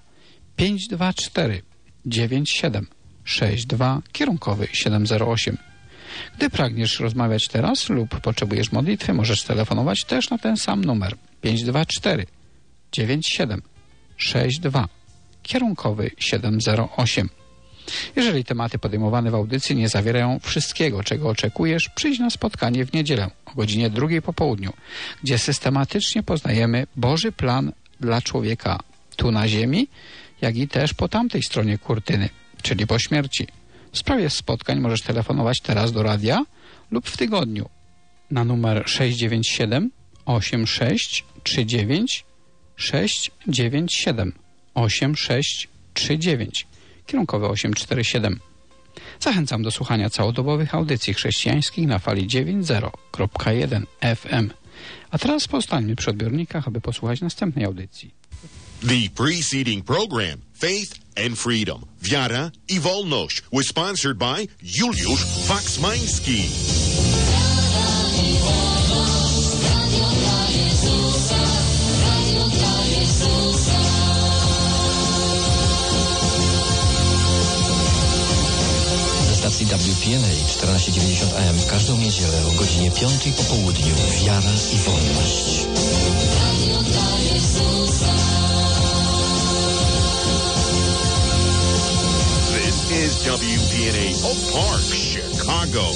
524 97 62 kierunkowy 708. Gdy pragniesz rozmawiać teraz lub potrzebujesz modlitwy, możesz telefonować też na ten sam numer 524 97 62 kierunkowy 708. Jeżeli tematy podejmowane w audycji nie zawierają wszystkiego, czego oczekujesz, przyjdź na spotkanie w niedzielę o godzinie drugiej po południu, gdzie systematycznie poznajemy Boży plan dla człowieka tu na ziemi, jak i też po tamtej stronie kurtyny, czyli po śmierci. W sprawie spotkań możesz telefonować teraz do radia lub w tygodniu na numer 697 8639 697 8639 kierunkowe 847. Zachęcam do słuchania całodobowych audycji chrześcijańskich na fali 90.1 FM. A teraz pozostańmy przy odbiornikach, aby posłuchać następnej audycji. The preceding program, Faith and Freedom, Wiara i Wolność, was sponsored by Juliusz Waksmański. Stacji WPNA 1490 AM w każdą niedzielę o godzinie 5 po południu Wiara i Wolność. This is WPNA Oak Park, Chicago.